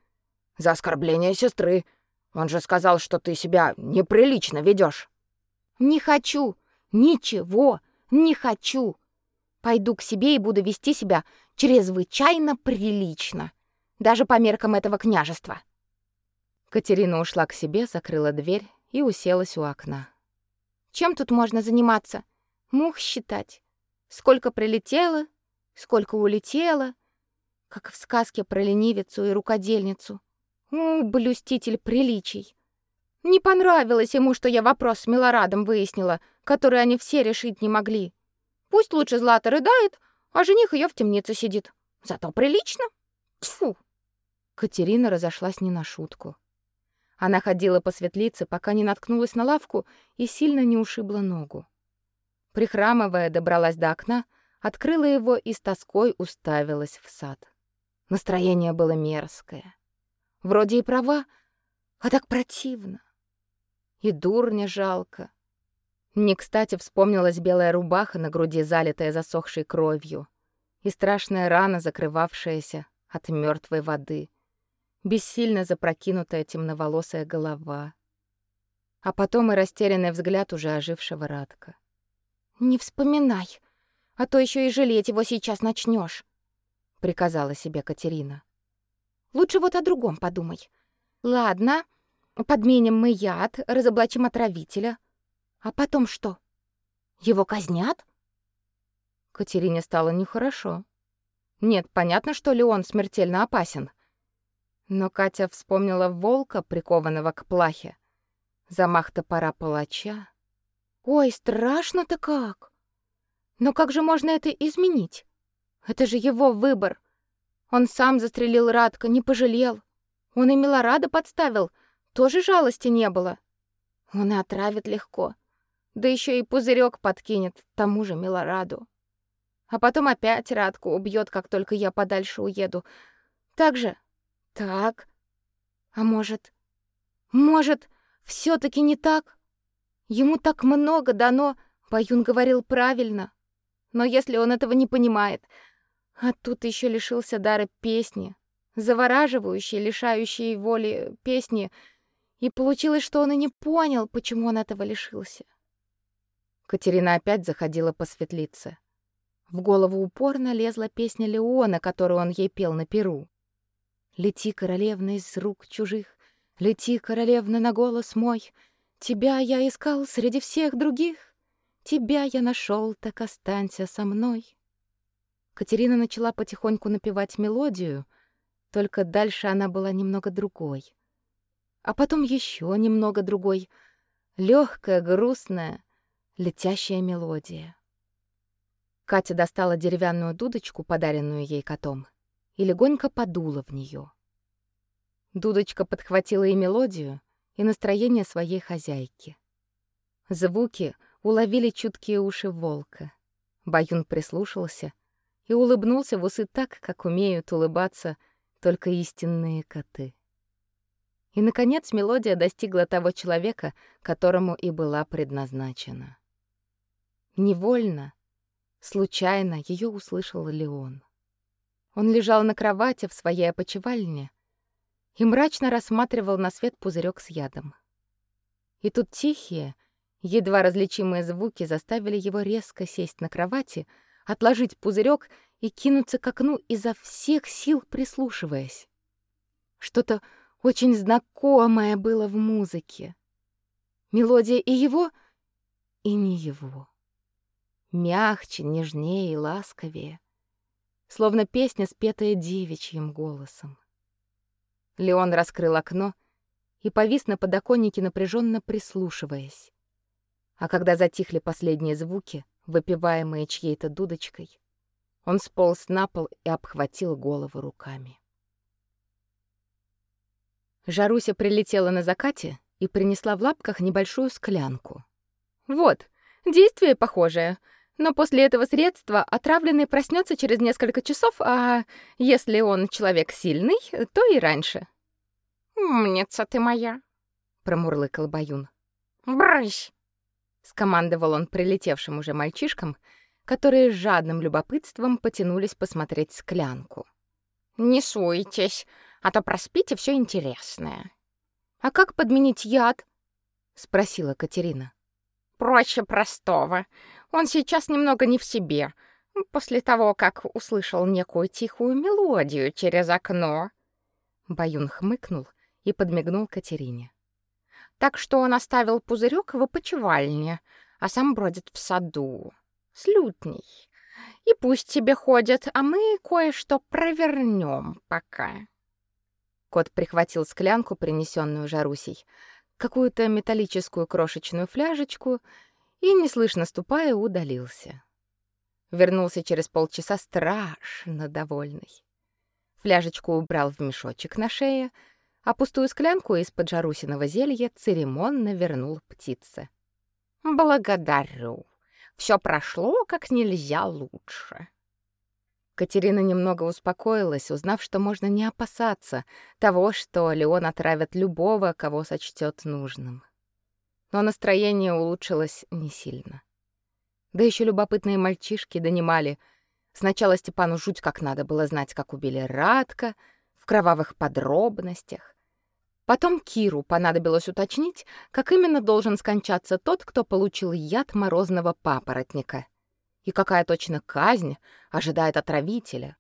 За оскорбление сестры. Он же сказал, что ты себя неприлично ведешь. Не хочу. Ничего не хочу. Пойду к себе и буду вести себя чрезвычайно прилично даже по меркам этого княжества. Катерина ушла к себе, закрыла дверь и уселась у окна. Чем тут можно заниматься? Мух считать. Сколько прилетело, сколько улетело, как в сказке про ленивицу и рукодельницу. У, блюститель приличий. Не понравилось ему, что я вопрос с Милорадом выяснила, который они все решить не могли. Пусть лучше Злата рыдает, а жених ее в темнице сидит. Зато прилично. Фу. Катерина разошлась не на шутку. Она ходила по светлице, пока не наткнулась на лавку и сильно не ушибла ногу. Прихрамывая, добралась до окна, открыла его и с тоской уставилась в сад. Настроение было мерзкое. Вроде и права, а так противно. И дурня жалко. Не кстати вспомнилась белая рубаха на груди, залитая засохшей кровью, и страшная рана, закрывавшаяся от мертвой воды бессильно запрокинутая темноволосая голова, а потом и растерянный взгляд уже ожившего Радка. «Не вспоминай, а то еще и жалеть его сейчас начнешь, приказала себе Катерина. «Лучше вот о другом подумай. Ладно, подменим мы яд, разоблачим отравителя. А потом что? Его казнят?» Катерине стало нехорошо. Нет, понятно, что Леон смертельно опасен — но Катя вспомнила волка, прикованного к плахе. Замах топора палача. Ой, страшно-то как. Но как же можно это изменить? Это же его выбор. Он сам застрелил Радка, не пожалел. Он и Милорада подставил, тоже жалости не было. Он и отравит легко. Да еще и пузырек подкинет тому же Милораду. А потом опять Радку убьет, как только я подальше уеду. Так же, так. А может... Может, все таки не так? Ему так много дано, Баюн говорил правильно. Но если он этого не понимает, а тут еще лишился дара песни, завораживающей, лишающей воли песни, и получилось, что он и не понял, почему он этого лишился. Катерина опять заходила по светлице. В голову упорно лезла песня Леона, которую он ей пел на перу. Лети, королевна, из рук чужих, Лети, королевна, на голос мой. Тебя я искал среди всех других, Тебя я нашел, так останься со мной. Катерина начала потихоньку напевать мелодию, только дальше она была немного другой. А потом еще немного другой, легкая, грустная, летящая мелодия. Катя достала деревянную дудочку, подаренную ей котом, и легонько подула в нее. Дудочка подхватила и мелодию, и настроение своей хозяйки. Звуки уловили чуткие уши волка. Баюн прислушался и улыбнулся в усы так, как умеют улыбаться только истинные коты. И, наконец, мелодия достигла того человека, которому и была предназначена. Невольно, случайно ее услышал Леон. Он лежал на кровати в своей опочивальне и мрачно рассматривал на свет пузырек с ядом. И тут тихие, едва различимые звуки заставили его резко сесть на кровати, отложить пузырек и кинуться к окну изо всех сил прислушиваясь. Что-то очень знакомое было в музыке. Мелодия и его, и не его. Мягче, нежнее и ласковее, словно песня, спетая девичьим голосом. Леон раскрыл окно и повис на подоконнике, напряженно прислушиваясь. А когда затихли последние звуки, выпиваемые чьей-то дудочкой, он сполз на пол и обхватил голову руками. Жаруся прилетела на закате и принесла в лапках небольшую склянку. «Вот, действие похожее, но после этого средства отравленный проснется через несколько часов, а если он человек сильный, то и раньше». «Умница ты моя», — промурлыкал Баюн. «Брысь!» — скомандовал он прилетевшим уже мальчишкам, которые с жадным любопытством потянулись посмотреть склянку. «Не суйтесь, а то проспите все интересное. А как подменить яд? спросила Катерина. Проще простого. Он сейчас немного не в себе. После того, как услышал некую тихую мелодию через окно. Баюн хмыкнул и подмигнул Катерине. Так что он оставил пузырек в опочивальне, а сам бродит в саду с лютней. И пусть себе ходят, а мы кое-что провернем пока. Кот прихватил склянку, принесенную Жарусей, какую-то металлическую крошечную фляжечку и, неслышно ступая, удалился. Вернулся через полчаса страшно довольный. Фляжечку убрал в мешочек на шее, а пустую склянку из-под Жарусиного зелья церемонно вернул птице. «Благодарю. Все прошло как нельзя лучше». Катерина немного успокоилась, узнав, что можно не опасаться того, что Леон отравит любого, кого сочтет нужным. Но настроение улучшилось не сильно. Да еще любопытные мальчишки донимали. Сначала Степану жуть как надо было знать, как убили Радка, в кровавых подробностях. Потом Киру понадобилось уточнить, как именно должен скончаться тот, кто получил яд морозного папоротника — и какая точно казнь ожидает отравителя.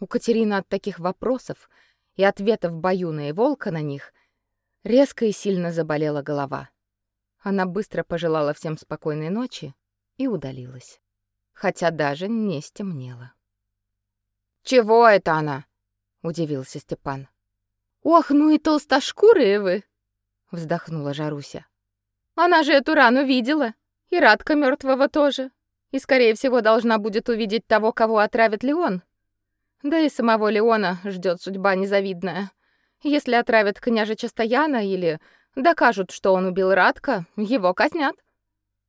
У Катерины от таких вопросов и ответов Баюна и Волка на них резко и сильно заболела голова. Она быстро пожелала всем спокойной ночи и удалилась, хотя даже не стемнело. «Чего это она?» — удивился Степан. «Ох, ну и толстошкурые вы!» — вздохнула Жаруся. «Она же эту рану видела, и Радка мертвого тоже и, скорее всего, должна будет увидеть того, кого отравит Леон. Да и самого Леона ждет судьба незавидная. Если отравят княжича Стояна или докажут, что он убил Радка, его казнят.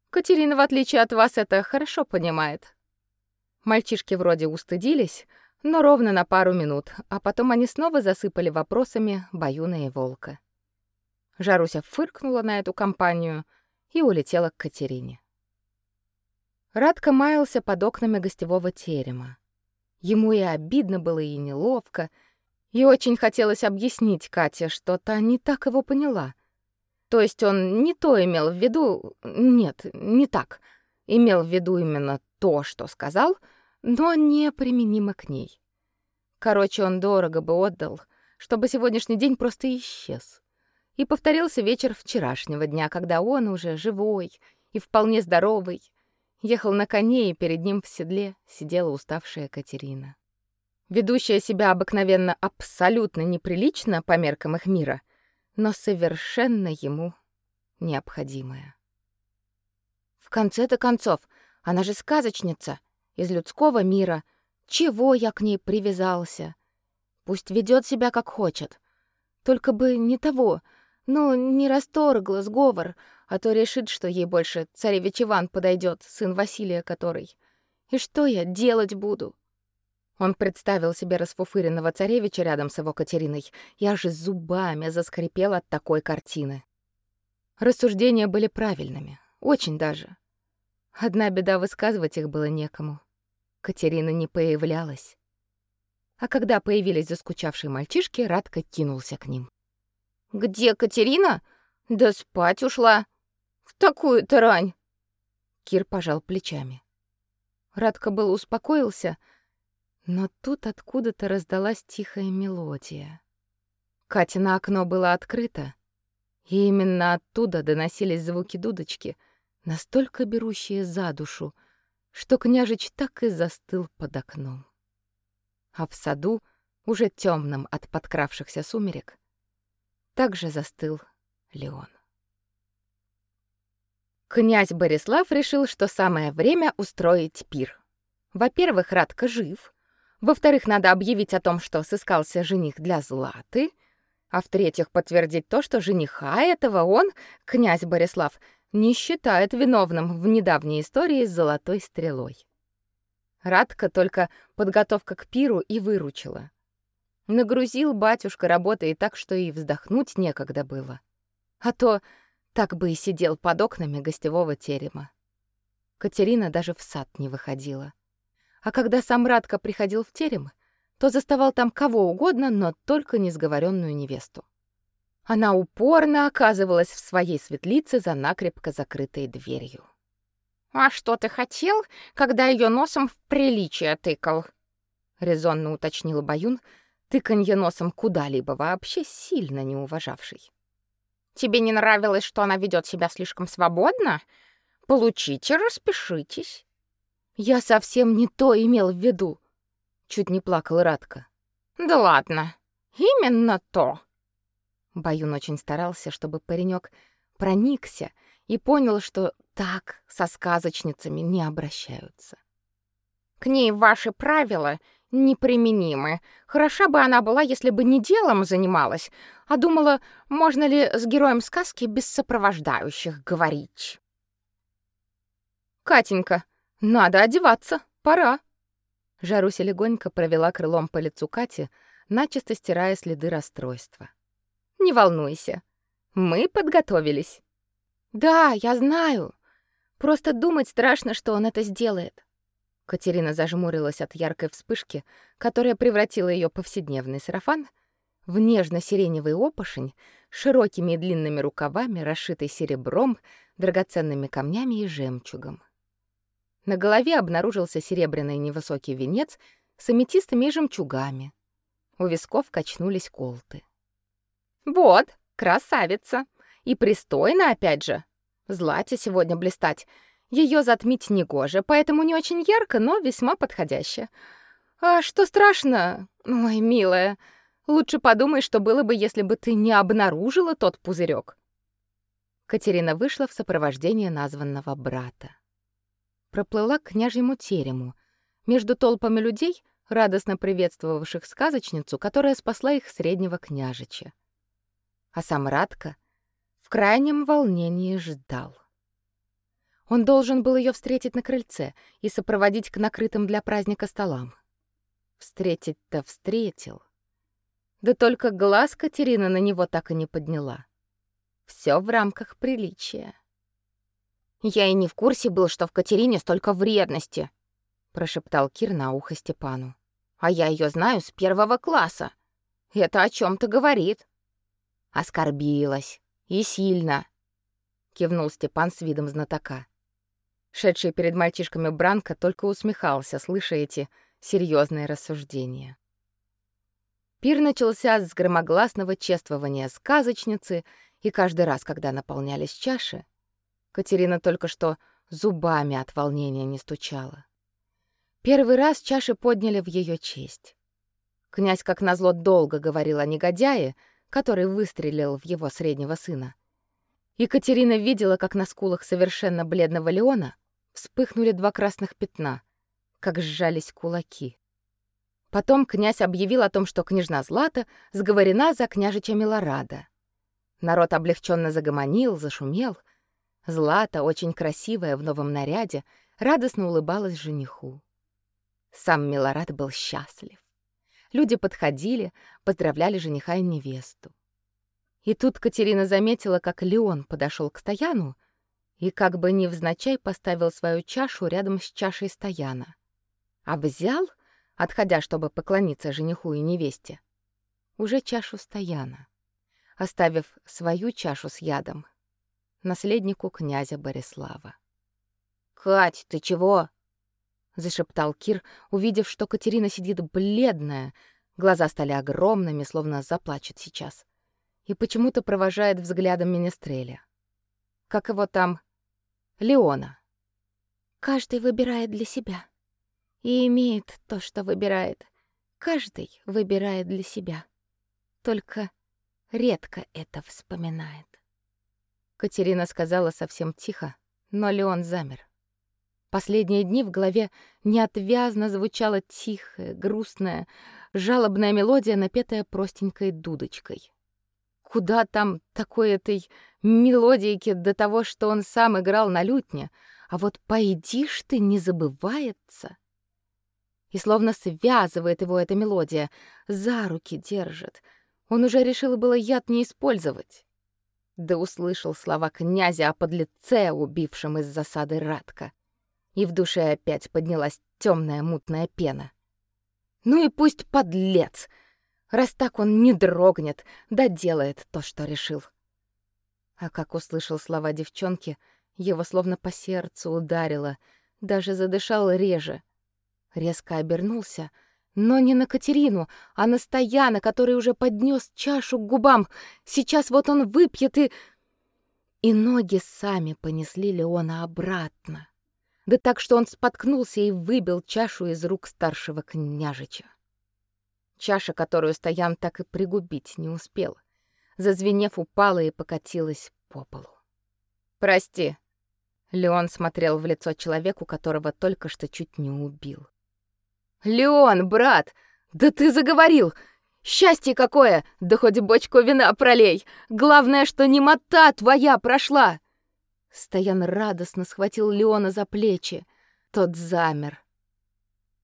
Катерина, в отличие от вас, это хорошо понимает. Мальчишки вроде устыдились, но ровно на пару минут, а потом они снова засыпали вопросами Баюна и Волка. Жаруся фыркнула на эту компанию и улетела к Катерине. Радко маялся под окнами гостевого терема. Ему и обидно было, и неловко, и очень хотелось объяснить Кате, что та не так его поняла. То есть он не то имел в виду... Нет, не так. Имел в виду именно то, что сказал, но не применимо к ней. Короче, он дорого бы отдал, чтобы сегодняшний день просто исчез. И повторился вечер вчерашнего дня, когда он уже живой и вполне здоровый, ехал на коне, и перед ним в седле сидела уставшая Катерина. Ведущая себя обыкновенно абсолютно неприлично по меркам их мира, но совершенно ему необходимая. В конце-то концов, она же сказочница из людского мира. Чего я к ней привязался? Пусть ведет себя как хочет. Только бы не того, ну, не расторгла сговор, а то решит, что ей больше царевич Иван подойдет, сын Василия который. И что я делать буду? Он представил себе расфуфыренного царевича рядом с его Катериной. Я же зубами заскрипел от такой картины. Рассуждения были правильными, очень даже. Одна беда высказывать их было некому. Катерина не появлялась. А когда появились заскучавшие мальчишки, Радко кинулся к ним. «Где Катерина? Да спать ушла. В такую-то рань!» Кир пожал плечами. Радко был успокоился, но тут откуда-то раздалась тихая мелодия. Катина окно было открыто, и именно оттуда доносились звуки дудочки, настолько берущие за душу, что княжич так и застыл под окном. А в саду, уже темным от подкравшихся сумерек, также застыл Леон. Князь Борислав решил, что самое время устроить пир. Во-первых, Радко жив. Во-вторых, надо объявить о том, что сыскался жених для Златы — а в-третьих, подтвердить то, что жениха этого он, князь Борислав, не считает виновным в недавней истории с золотой стрелой. Радка только подготовка к пиру и выручила. Нагрузил батюшка работой так, что и вздохнуть некогда было. А то так бы и сидел под окнами гостевого терема. Катерина даже в сад не выходила. А когда сам Радка приходил в терем, то заставал там кого угодно, но только несговоренную невесту. Она упорно оказывалась в своей светлице за накрепко закрытой дверью. «А что ты хотел, когда ее носом в приличие тыкал?» — резонно уточнила Баюн, тыканье носом куда-либо вообще сильно не уважавший. «Тебе не нравилось, что она ведет себя слишком свободно? Получите, распишитесь». «Я совсем не то имел в виду», Чуть не плакал Радка. Да ладно. Именно то. Баюн очень старался, чтобы паренек проникся и понял, что так со сказочницами не обращаются. К ней ваши правила неприменимы. Хороша бы она была, если бы не делом занималась, а думала, можно ли с героем сказки без сопровождающих говорить. Катенька, надо одеваться, пора. Жаруся легонько провела крылом по лицу Кати, начисто стирая следы расстройства. «Не волнуйся, мы подготовились». «Да, я знаю. Просто думать страшно, что он это сделает». Катерина зажмурилась от яркой вспышки, которая превратила ее повседневный сарафан в нежно-сиреневый опошень с широкими и длинными рукавами, расшитый серебром, драгоценными камнями и жемчугом. На голове обнаружился серебряный невысокий венец с аметистами и жемчугами. У висков качнулись колты. «Вот, красавица! И пристойно, опять же. Злате сегодня блистать. Ее затмить негоже, поэтому не очень ярко, но весьма подходяще. А что страшно? Ой, милая, лучше подумай, что было бы, если бы ты не обнаружила тот пузырек. Катерина вышла в сопровождении названного брата проплыла к княжьему терему, между толпами людей, радостно приветствовавших сказочницу, которая спасла их среднего княжича. А сам Радко в крайнем волнении ждал. Он должен был ее встретить на крыльце и сопроводить к накрытым для праздника столам. Встретить-то встретил. Да только глаз Катерина на него так и не подняла. Все в рамках приличия. Я и не в курсе был, что в Катерине столько вредности, прошептал Кир на ухо Степану. А я ее знаю с первого класса. Это о чем то говорит. Оскорбилась и сильно, кивнул Степан с видом знатока. Шедший перед мальчишками Бранко только усмехался, слыша эти серьезные рассуждения. Пир начался с громогласного чествования сказочницы, и каждый раз, когда наполнялись чаши, Катерина только что зубами от волнения не стучала. Первый раз чаши подняли в ее честь. Князь, как назло, долго говорил о негодяе, который выстрелил в его среднего сына. Екатерина видела, как на скулах совершенно бледного Леона вспыхнули два красных пятна, как сжались кулаки. Потом князь объявил о том, что княжна Злата сговорена за княжича Милорада. Народ облегченно загомонил, зашумел. Злата, очень красивая в новом наряде, радостно улыбалась жениху. Сам Милорад был счастлив. Люди подходили, поздравляли жениха и невесту. И тут Катерина заметила, как Леон подошел к Стояну и как бы невзначай поставил свою чашу рядом с чашей Стояна. А взял, отходя, чтобы поклониться жениху и невесте, уже чашу Стояна, оставив свою чашу с ядом наследнику князя Борислава. «Кать, ты чего?» зашептал Кир, увидев, что Катерина сидит бледная, глаза стали огромными, словно заплачет сейчас, и почему-то провожает взглядом министреля. Как его там? Леона. Каждый выбирает для себя и имеет то, что выбирает. Каждый выбирает для себя. Только редко это вспоминает. Катерина сказала совсем тихо, но Леон замер. Последние дни в голове неотвязно звучала тихая, грустная, жалобная мелодия, напетая простенькой дудочкой. Куда там такой этой мелодийки до того, что он сам играл на лютне, а вот «пойдишь ты» не забывается. И словно связывает его эта мелодия, за руки держит. Он уже решил было яд не использовать. Да услышал слова князя о подлеце, убившем из засады Радка и в душе опять поднялась темная мутная пена. Ну и пусть подлец, раз так он не дрогнет, да делает то, что решил. А как услышал слова девчонки, его словно по сердцу ударило, даже задышал реже. Резко обернулся, но не на Катерину, а на Стояна, который уже поднес чашу к губам. Сейчас вот он выпьет и... И ноги сами понесли Леона обратно да так, что он споткнулся и выбил чашу из рук старшего княжича. Чаша, которую Стоян так и пригубить не успел, зазвенев, упала и покатилась по полу. «Прости», — Леон смотрел в лицо человеку, которого только что чуть не убил. «Леон, брат, да ты заговорил! Счастье какое! Да хоть бочку вина пролей! Главное, что немота твоя прошла!» Стоян радостно схватил Леона за плечи. Тот замер.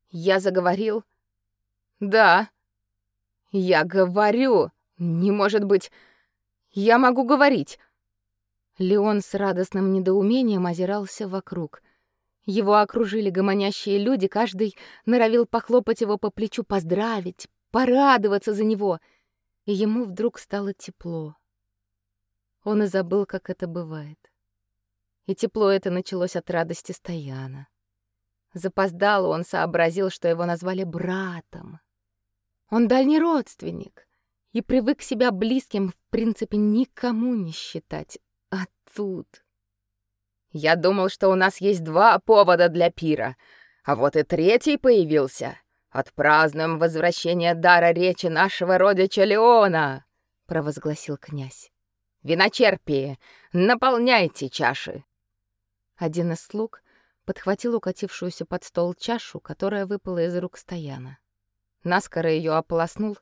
Я заговорил. Да. Я говорю. Не может быть. Я могу говорить. Леон с радостным недоумением озирался вокруг. Его окружили гомонящие люди, каждый норовил похлопать его по плечу, поздравить, порадоваться за него. И ему вдруг стало тепло. Он и забыл, как это бывает. И тепло это началось от радости Стояна. Запоздало он сообразил, что его назвали братом. Он дальний родственник и привык себя близким, в принципе, никому не считать. А тут... Я думал, что у нас есть два повода для пира, а вот и третий появился. Отпразднуем возвращение дара речи нашего родича Леона, провозгласил князь. Виночерпии, наполняйте чаши. Один из слуг подхватил укатившуюся под стол чашу, которая выпала из рук Стояна. Наскоро ее ополоснул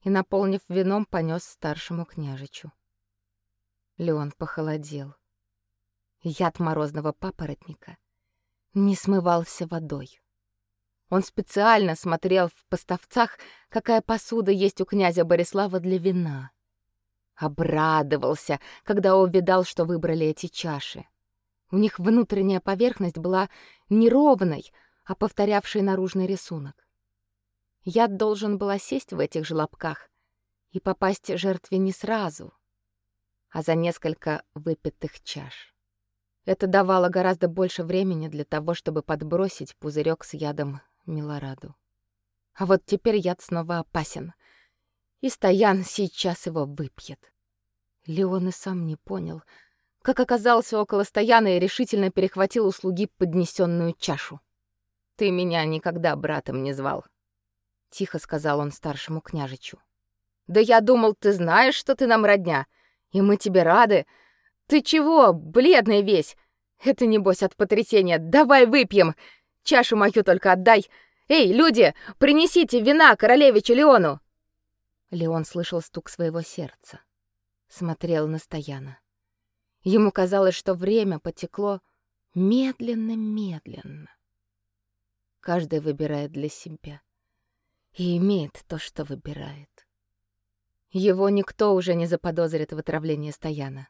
и, наполнив вином, понес старшему княжичу. Леон похолодел. Яд морозного папоротника не смывался водой. Он специально смотрел в поставцах, какая посуда есть у князя Борислава для вина. Обрадовался, когда увидал, что выбрали эти чаши. У них внутренняя поверхность была неровной, а повторявшей наружный рисунок. Яд должен был осесть в этих желобках и попасть жертве не сразу, а за несколько выпитых чаш. Это давало гораздо больше времени для того, чтобы подбросить пузырек с ядом Милораду. А вот теперь яд снова опасен, и Стоян сейчас его выпьет. Леон и сам не понял — как оказался около стояна и решительно перехватил у слуги поднесенную чашу. «Ты меня никогда братом не звал», — тихо сказал он старшему княжичу. «Да я думал, ты знаешь, что ты нам родня, и мы тебе рады. Ты чего, бледный весь? Это, небось, от потрясения. Давай выпьем. Чашу мою только отдай. Эй, люди, принесите вина королевичу Леону!» Леон слышал стук своего сердца. Смотрел на Стояна. Ему казалось, что время потекло медленно-медленно. Каждый выбирает для себя и имеет то, что выбирает. Его никто уже не заподозрит в отравлении Стояна.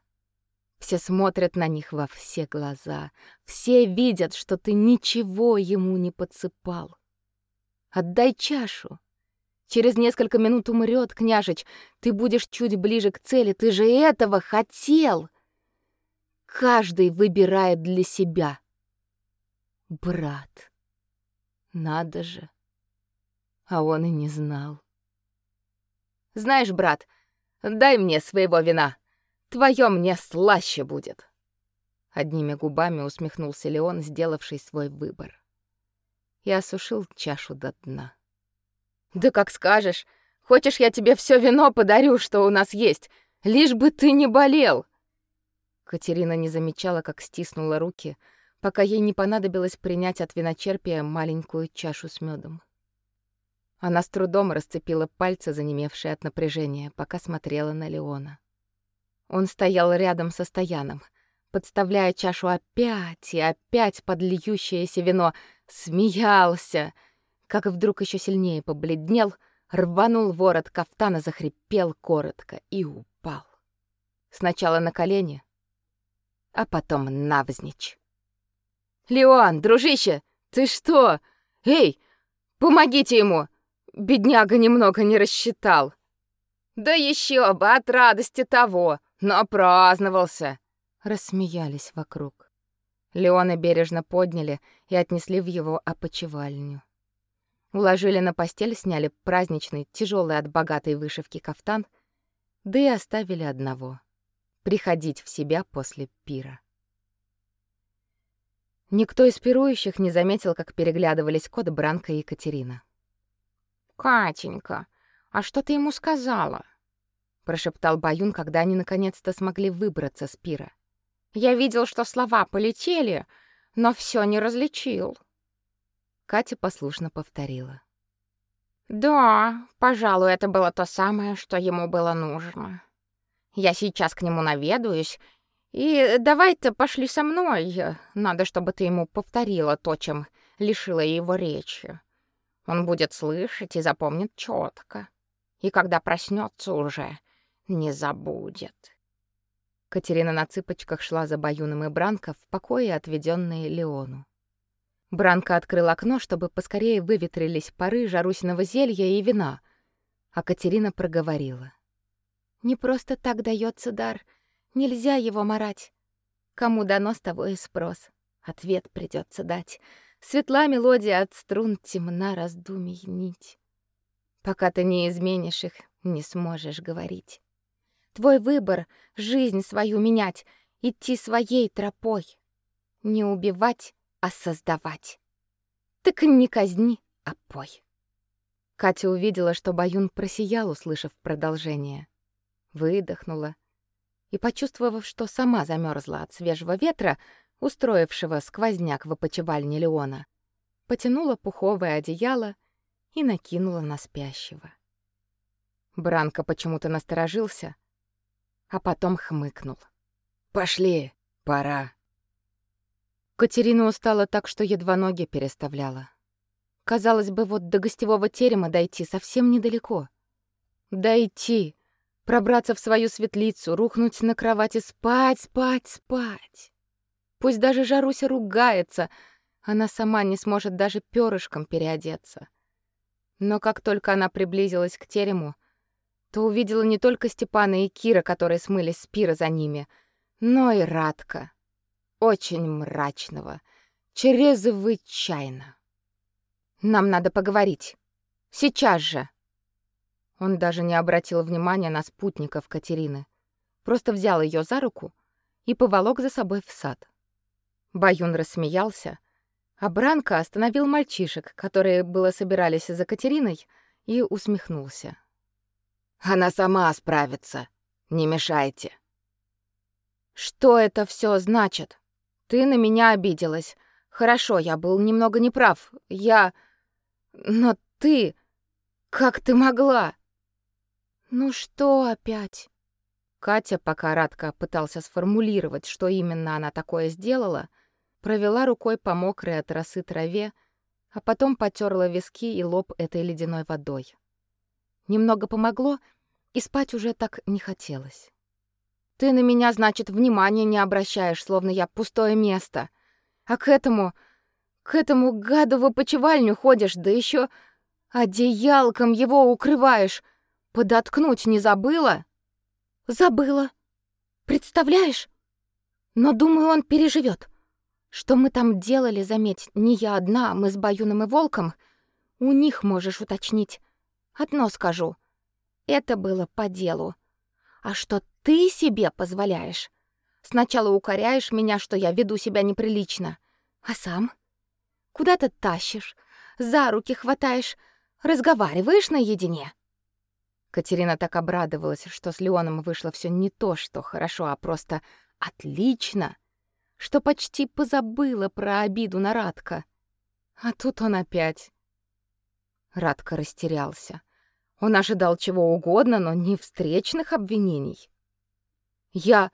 Все смотрят на них во все глаза. Все видят, что ты ничего ему не подсыпал. Отдай чашу. Через несколько минут умрет княжич. Ты будешь чуть ближе к цели. Ты же этого хотел. Каждый выбирает для себя. Брат. Надо же. А он и не знал. Знаешь, брат, дай мне своего вина. Твое мне слаще будет. Одними губами усмехнулся Леон, сделавший свой выбор. И осушил чашу до дна. Да как скажешь. Хочешь, я тебе все вино подарю, что у нас есть, лишь бы ты не болел. Катерина не замечала, как стиснула руки, пока ей не понадобилось принять от виночерпия маленькую чашу с медом. Она с трудом расцепила пальцы, занемевшие от напряжения, пока смотрела на Леона. Он стоял рядом со стояном, подставляя чашу опять и опять под льющееся вино, смеялся, как вдруг еще сильнее побледнел, рванул ворот кафтана, захрипел коротко и упал. Сначала на колени, а потом навзничь. «Леон, дружище, ты что? Эй, помогите ему! Бедняга немного не рассчитал!» «Да еще бы от радости того! Напраздновался!» Рассмеялись вокруг. Леона бережно подняли и отнесли в его опочивальню. Уложили на постель, сняли праздничный, тяжелый от богатой вышивки кафтан, да и оставили одного — приходить в себя после пира. Никто из пирующих не заметил, как переглядывались кот Бранка и Екатерина. «Катенька, а что ты ему сказала?» прошептал Баюн, когда они наконец-то смогли выбраться с пира. Я видел, что слова полетели, но все не различил. Катя послушно повторила. Да, пожалуй, это было то самое, что ему было нужно. Я сейчас к нему наведаюсь, и давай-то пошли со мной. Надо, чтобы ты ему повторила то, чем лишила его речи. Он будет слышать и запомнит четко. И когда проснется уже, не забудет. Катерина на цыпочках шла за Баюном и Бранко в покое, отведенные Леону. Бранко открыл окно, чтобы поскорее выветрились пары жарусиного зелья и вина, а Катерина проговорила: "Не просто так дается дар, нельзя его марать. Кому дано, с того и спрос. Ответ придется дать. Светла мелодия от струн, темна раздумий нить. Пока ты не изменишь их, не сможешь говорить. Твой выбор — жизнь свою менять, идти своей тропой. Не убивать, а создавать. Так не казни, а пой. Катя увидела, что Баюн просиял, услышав продолжение. Выдохнула и, почувствовав, что сама замерзла от свежего ветра, устроившего сквозняк в опочивальне Леона, потянула пуховое одеяло и накинула на спящего. Бранко почему-то насторожился — а потом хмыкнул. «Пошли, пора». Катерина устала так, что едва ноги переставляла. Казалось бы, вот до гостевого терема дойти совсем недалеко. Дойти, пробраться в свою светлицу, рухнуть на кровати, спать, спать, спать. Пусть даже Жаруся ругается, она сама не сможет даже перышком переодеться. Но как только она приблизилась к терему, то увидела не только Степана и Кира, которые смылись с пира за ними, но и Радка, очень мрачного, чрезвычайно. Нам надо поговорить. Сейчас же. Он даже не обратил внимания на спутников Катерины. Просто взял ее за руку и поволок за собой в сад. Баюн рассмеялся, а Бранко остановил мальчишек, которые было собирались за Катериной, и усмехнулся. Она сама справится. Не мешайте. Что это все значит? Ты на меня обиделась. Хорошо, я был немного неправ. Я Но ты как ты могла? Ну что опять? Катя, пока Радка пытался сформулировать, что именно она такое сделала, провела рукой по мокрой от росы траве, а потом потерла виски и лоб этой ледяной водой. Немного помогло, и спать уже так не хотелось. Ты на меня, значит, внимания не обращаешь, словно я пустое место. А к этому, к этому гаду в опочивальню ходишь, да еще одеялком его укрываешь. Подоткнуть не забыла? Забыла. Представляешь? Но думаю, он переживет. Что мы там делали, заметь, не я одна, мы с Баюном и Волком. У них можешь уточнить. Одно скажу. Это было по делу. А что ты себе позволяешь? Сначала укоряешь меня, что я веду себя неприлично, а сам куда ты тащишь, за руки хватаешь, разговариваешь наедине. Катерина так обрадовалась, что с Леоном вышло все не то, что хорошо, а просто отлично, что почти позабыла про обиду на Радка. А тут он опять. Радка растерялся. Он ожидал чего угодно, но не встречных обвинений. Я...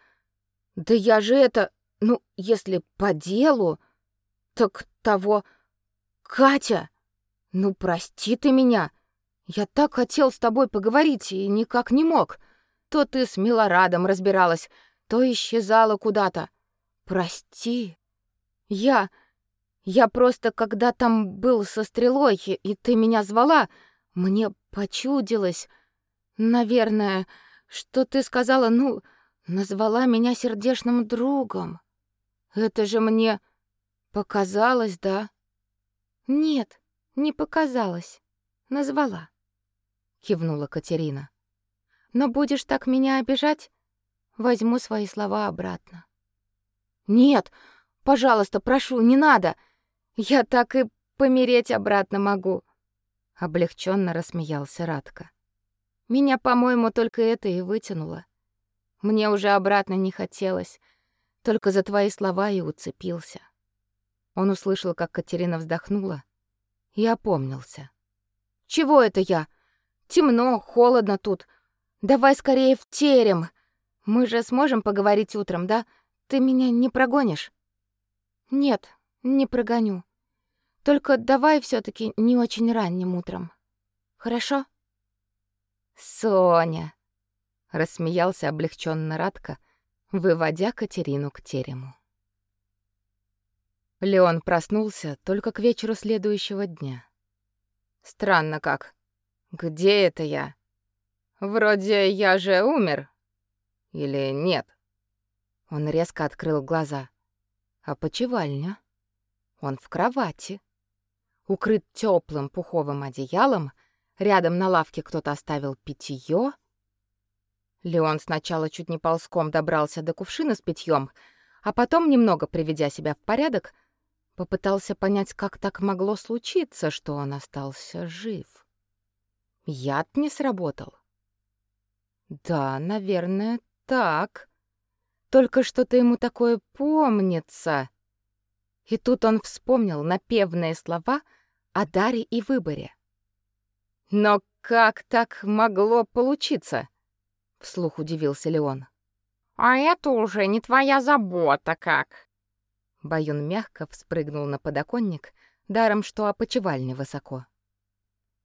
Да я же это... Ну, если по делу, так того... Катя! Ну, прости ты меня. Я так хотел с тобой поговорить и никак не мог. То ты с Милорадом разбиралась, то исчезала куда-то. Прости. Я... Я просто, когда там был со стрелой, и ты меня звала, мне почудилось, наверное, что ты сказала, ну, назвала меня сердечным другом. Это же мне показалось, да? Нет, не показалось. Назвала, кивнула Катерина. Но будешь так меня обижать, возьму свои слова обратно. Нет, пожалуйста, прошу, не надо. Я так и помереть обратно могу облегченно рассмеялся Радко. Меня, по-моему, только это и вытянуло. Мне уже обратно не хотелось, только за твои слова и уцепился. Он услышал, как Катерина вздохнула, и опомнился. Чего это я? Темно, холодно тут. Давай скорее в терем. Мы же сможем поговорить утром, да? Ты меня не прогонишь? Нет, не прогоню. Только давай все таки не очень ранним утром. Хорошо? Соня, рассмеялся облегченно Радко, выводя Катерину к терему. Леон проснулся только к вечеру следующего дня. Странно как. Где это я? Вроде я же умер. Или нет? Он резко открыл глаза. А почевальня? Он в кровати укрыт теплым пуховым одеялом, рядом на лавке кто-то оставил питье. Леон сначала чуть не ползком добрался до кувшина с питьем, а потом, немного приведя себя в порядок, попытался понять, как так могло случиться, что он остался жив. Яд не сработал. Да, наверное, так. Только что-то ему такое помнится. И тут он вспомнил напевные слова о даре и выборе. «Но как так могло получиться?» — вслух удивился Леон. «А это уже не твоя забота как!» Баюн мягко вспрыгнул на подоконник, даром что опочивальня высоко.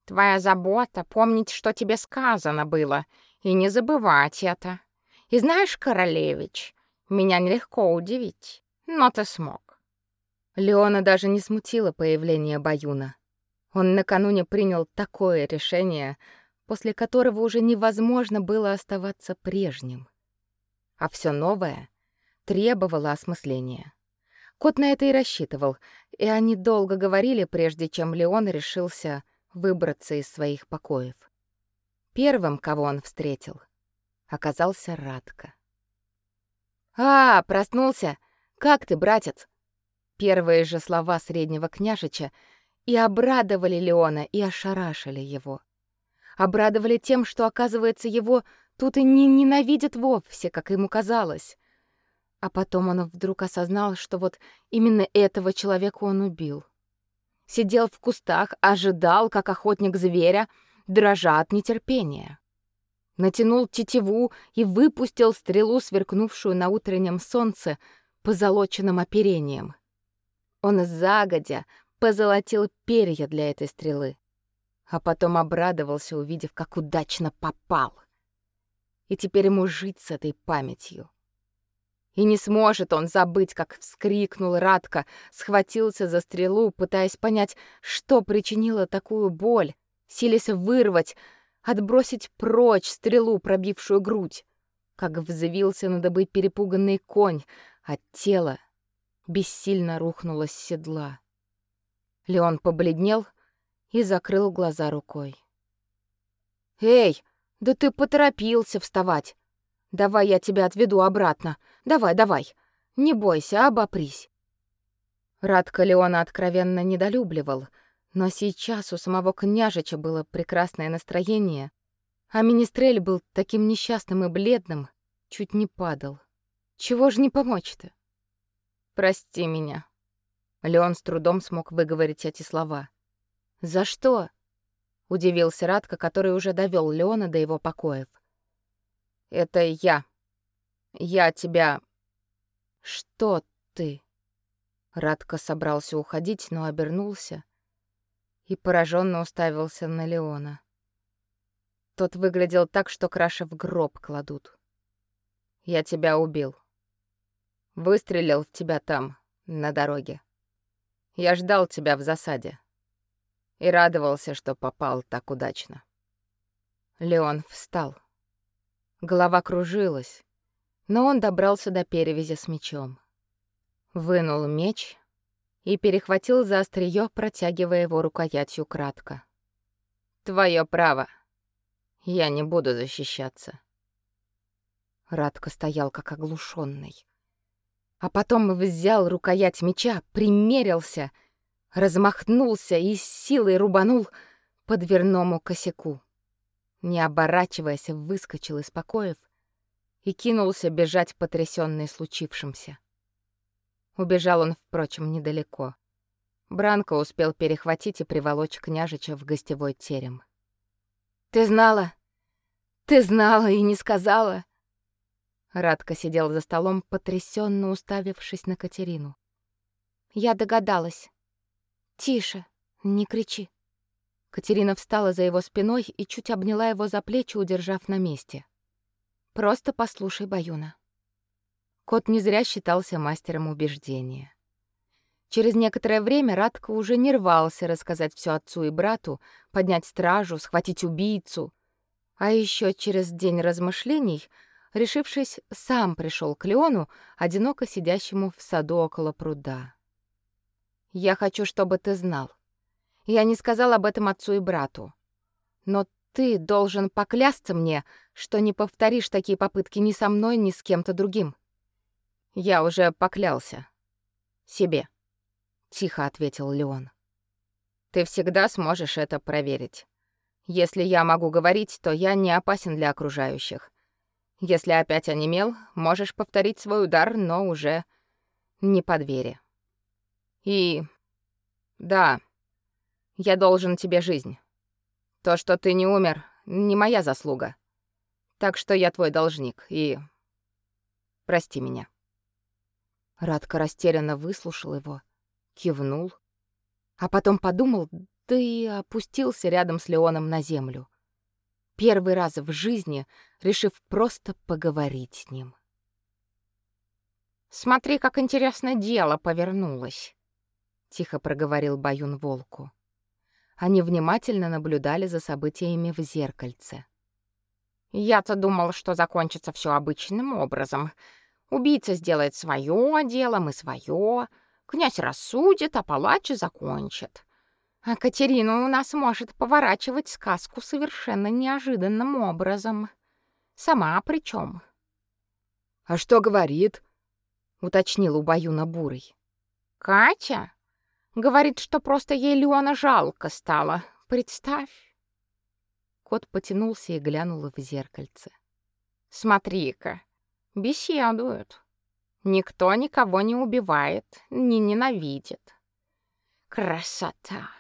«Твоя забота — помнить, что тебе сказано было, и не забывать это. И знаешь, королевич, меня нелегко удивить, но ты смог. Леона даже не смутило появление Баюна. Он накануне принял такое решение, после которого уже невозможно было оставаться прежним. А все новое требовало осмысления. Кот на это и рассчитывал, и они долго говорили, прежде чем Леон решился выбраться из своих покоев. Первым, кого он встретил, оказался Радко. А, проснулся. Как ты, братец? Первые же слова среднего княжича и обрадовали Леона, и ошарашили его. Обрадовали тем, что, оказывается, его тут и не ненавидят вовсе, как ему казалось. А потом он вдруг осознал, что вот именно этого человека он убил. Сидел в кустах, ожидал, как охотник зверя, дрожа от нетерпения. Натянул тетиву и выпустил стрелу, сверкнувшую на утреннем солнце позолоченным оперением. Он загодя позолотил перья для этой стрелы, а потом обрадовался, увидев, как удачно попал. И теперь ему жить с этой памятью. И не сможет он забыть, как вскрикнул Радко, схватился за стрелу, пытаясь понять, что причинило такую боль, силясь вырвать, отбросить прочь стрелу, пробившую грудь. Как взвился на добы перепуганный конь, а тело бессильно рухнуло с седла. Леон побледнел и закрыл глаза рукой. «Эй, да ты поторопился вставать!» Давай я тебя отведу обратно. Давай, давай. Не бойся, обопрись. Радко Леона откровенно недолюбливал, но сейчас у самого княжича было прекрасное настроение, а министрель был таким несчастным и бледным, чуть не падал. Чего ж не помочь-то? Прости меня. Леон с трудом смог выговорить эти слова. За что? удивился Радко, который уже довел Леона до его покоев. Это я. Я тебя... Что ты? Радко собрался уходить, но обернулся и пораженно уставился на Леона. Тот выглядел так, что краши в гроб кладут. Я тебя убил. Выстрелил в тебя там, на дороге. Я ждал тебя в засаде и радовался, что попал так удачно. Леон встал. Голова кружилась, но он добрался до перевязи с мечом. Вынул меч и перехватил за острие, протягивая его рукоятью кратко. Твое право. Я не буду защищаться. Радко стоял как оглушенный, а потом взял рукоять меча, примерился, размахнулся и с силой рубанул по дверному косяку не оборачиваясь, выскочил из покоев и кинулся бежать потрясённый случившимся. Убежал он, впрочем, недалеко. Бранко успел перехватить и приволочь княжича в гостевой терем. «Ты знала? Ты знала и не сказала?» Радко сидел за столом, потрясенно уставившись на Катерину. «Я догадалась. Тише, не кричи». Катерина встала за его спиной и чуть обняла его за плечи, удержав на месте. Просто послушай Баюна. Кот не зря считался мастером убеждения. Через некоторое время Радко уже не рвался рассказать все отцу и брату, поднять стражу, схватить убийцу. А еще через день размышлений, решившись, сам пришел к Леону, одиноко сидящему в саду около пруда. «Я хочу, чтобы ты знал. Я не сказал об этом отцу и брату. Но ты должен поклясться мне, что не повторишь такие попытки ни со мной, ни с кем-то другим. Я уже поклялся. Себе. Тихо ответил Леон. Ты всегда сможешь это проверить. Если я могу говорить, то я не опасен для окружающих. Если опять онемел, можешь повторить свой удар, но уже не по двери. И... Да, я должен тебе жизнь. То, что ты не умер, не моя заслуга. Так что я твой должник, и... Прости меня». Радко растерянно выслушал его, кивнул, а потом подумал, да и опустился рядом с Леоном на землю. Первый раз в жизни решив просто поговорить с ним. «Смотри, как интересно дело повернулось», — тихо проговорил Баюн волку. Они внимательно наблюдали за событиями в зеркальце. Я-то думал, что закончится все обычным образом. Убийца сделает свое дело, мы свое. Князь рассудит, а палач закончит. А Катерина у нас может поворачивать сказку совершенно неожиданным образом. Сама причем. А что говорит? уточнил у Баюна Бурый. Катя говорит, что просто ей Леона жалко стало. Представь. Кот потянулся и глянул в зеркальце. Смотри-ка, беседуют. Никто никого не убивает, не ненавидит. Красота.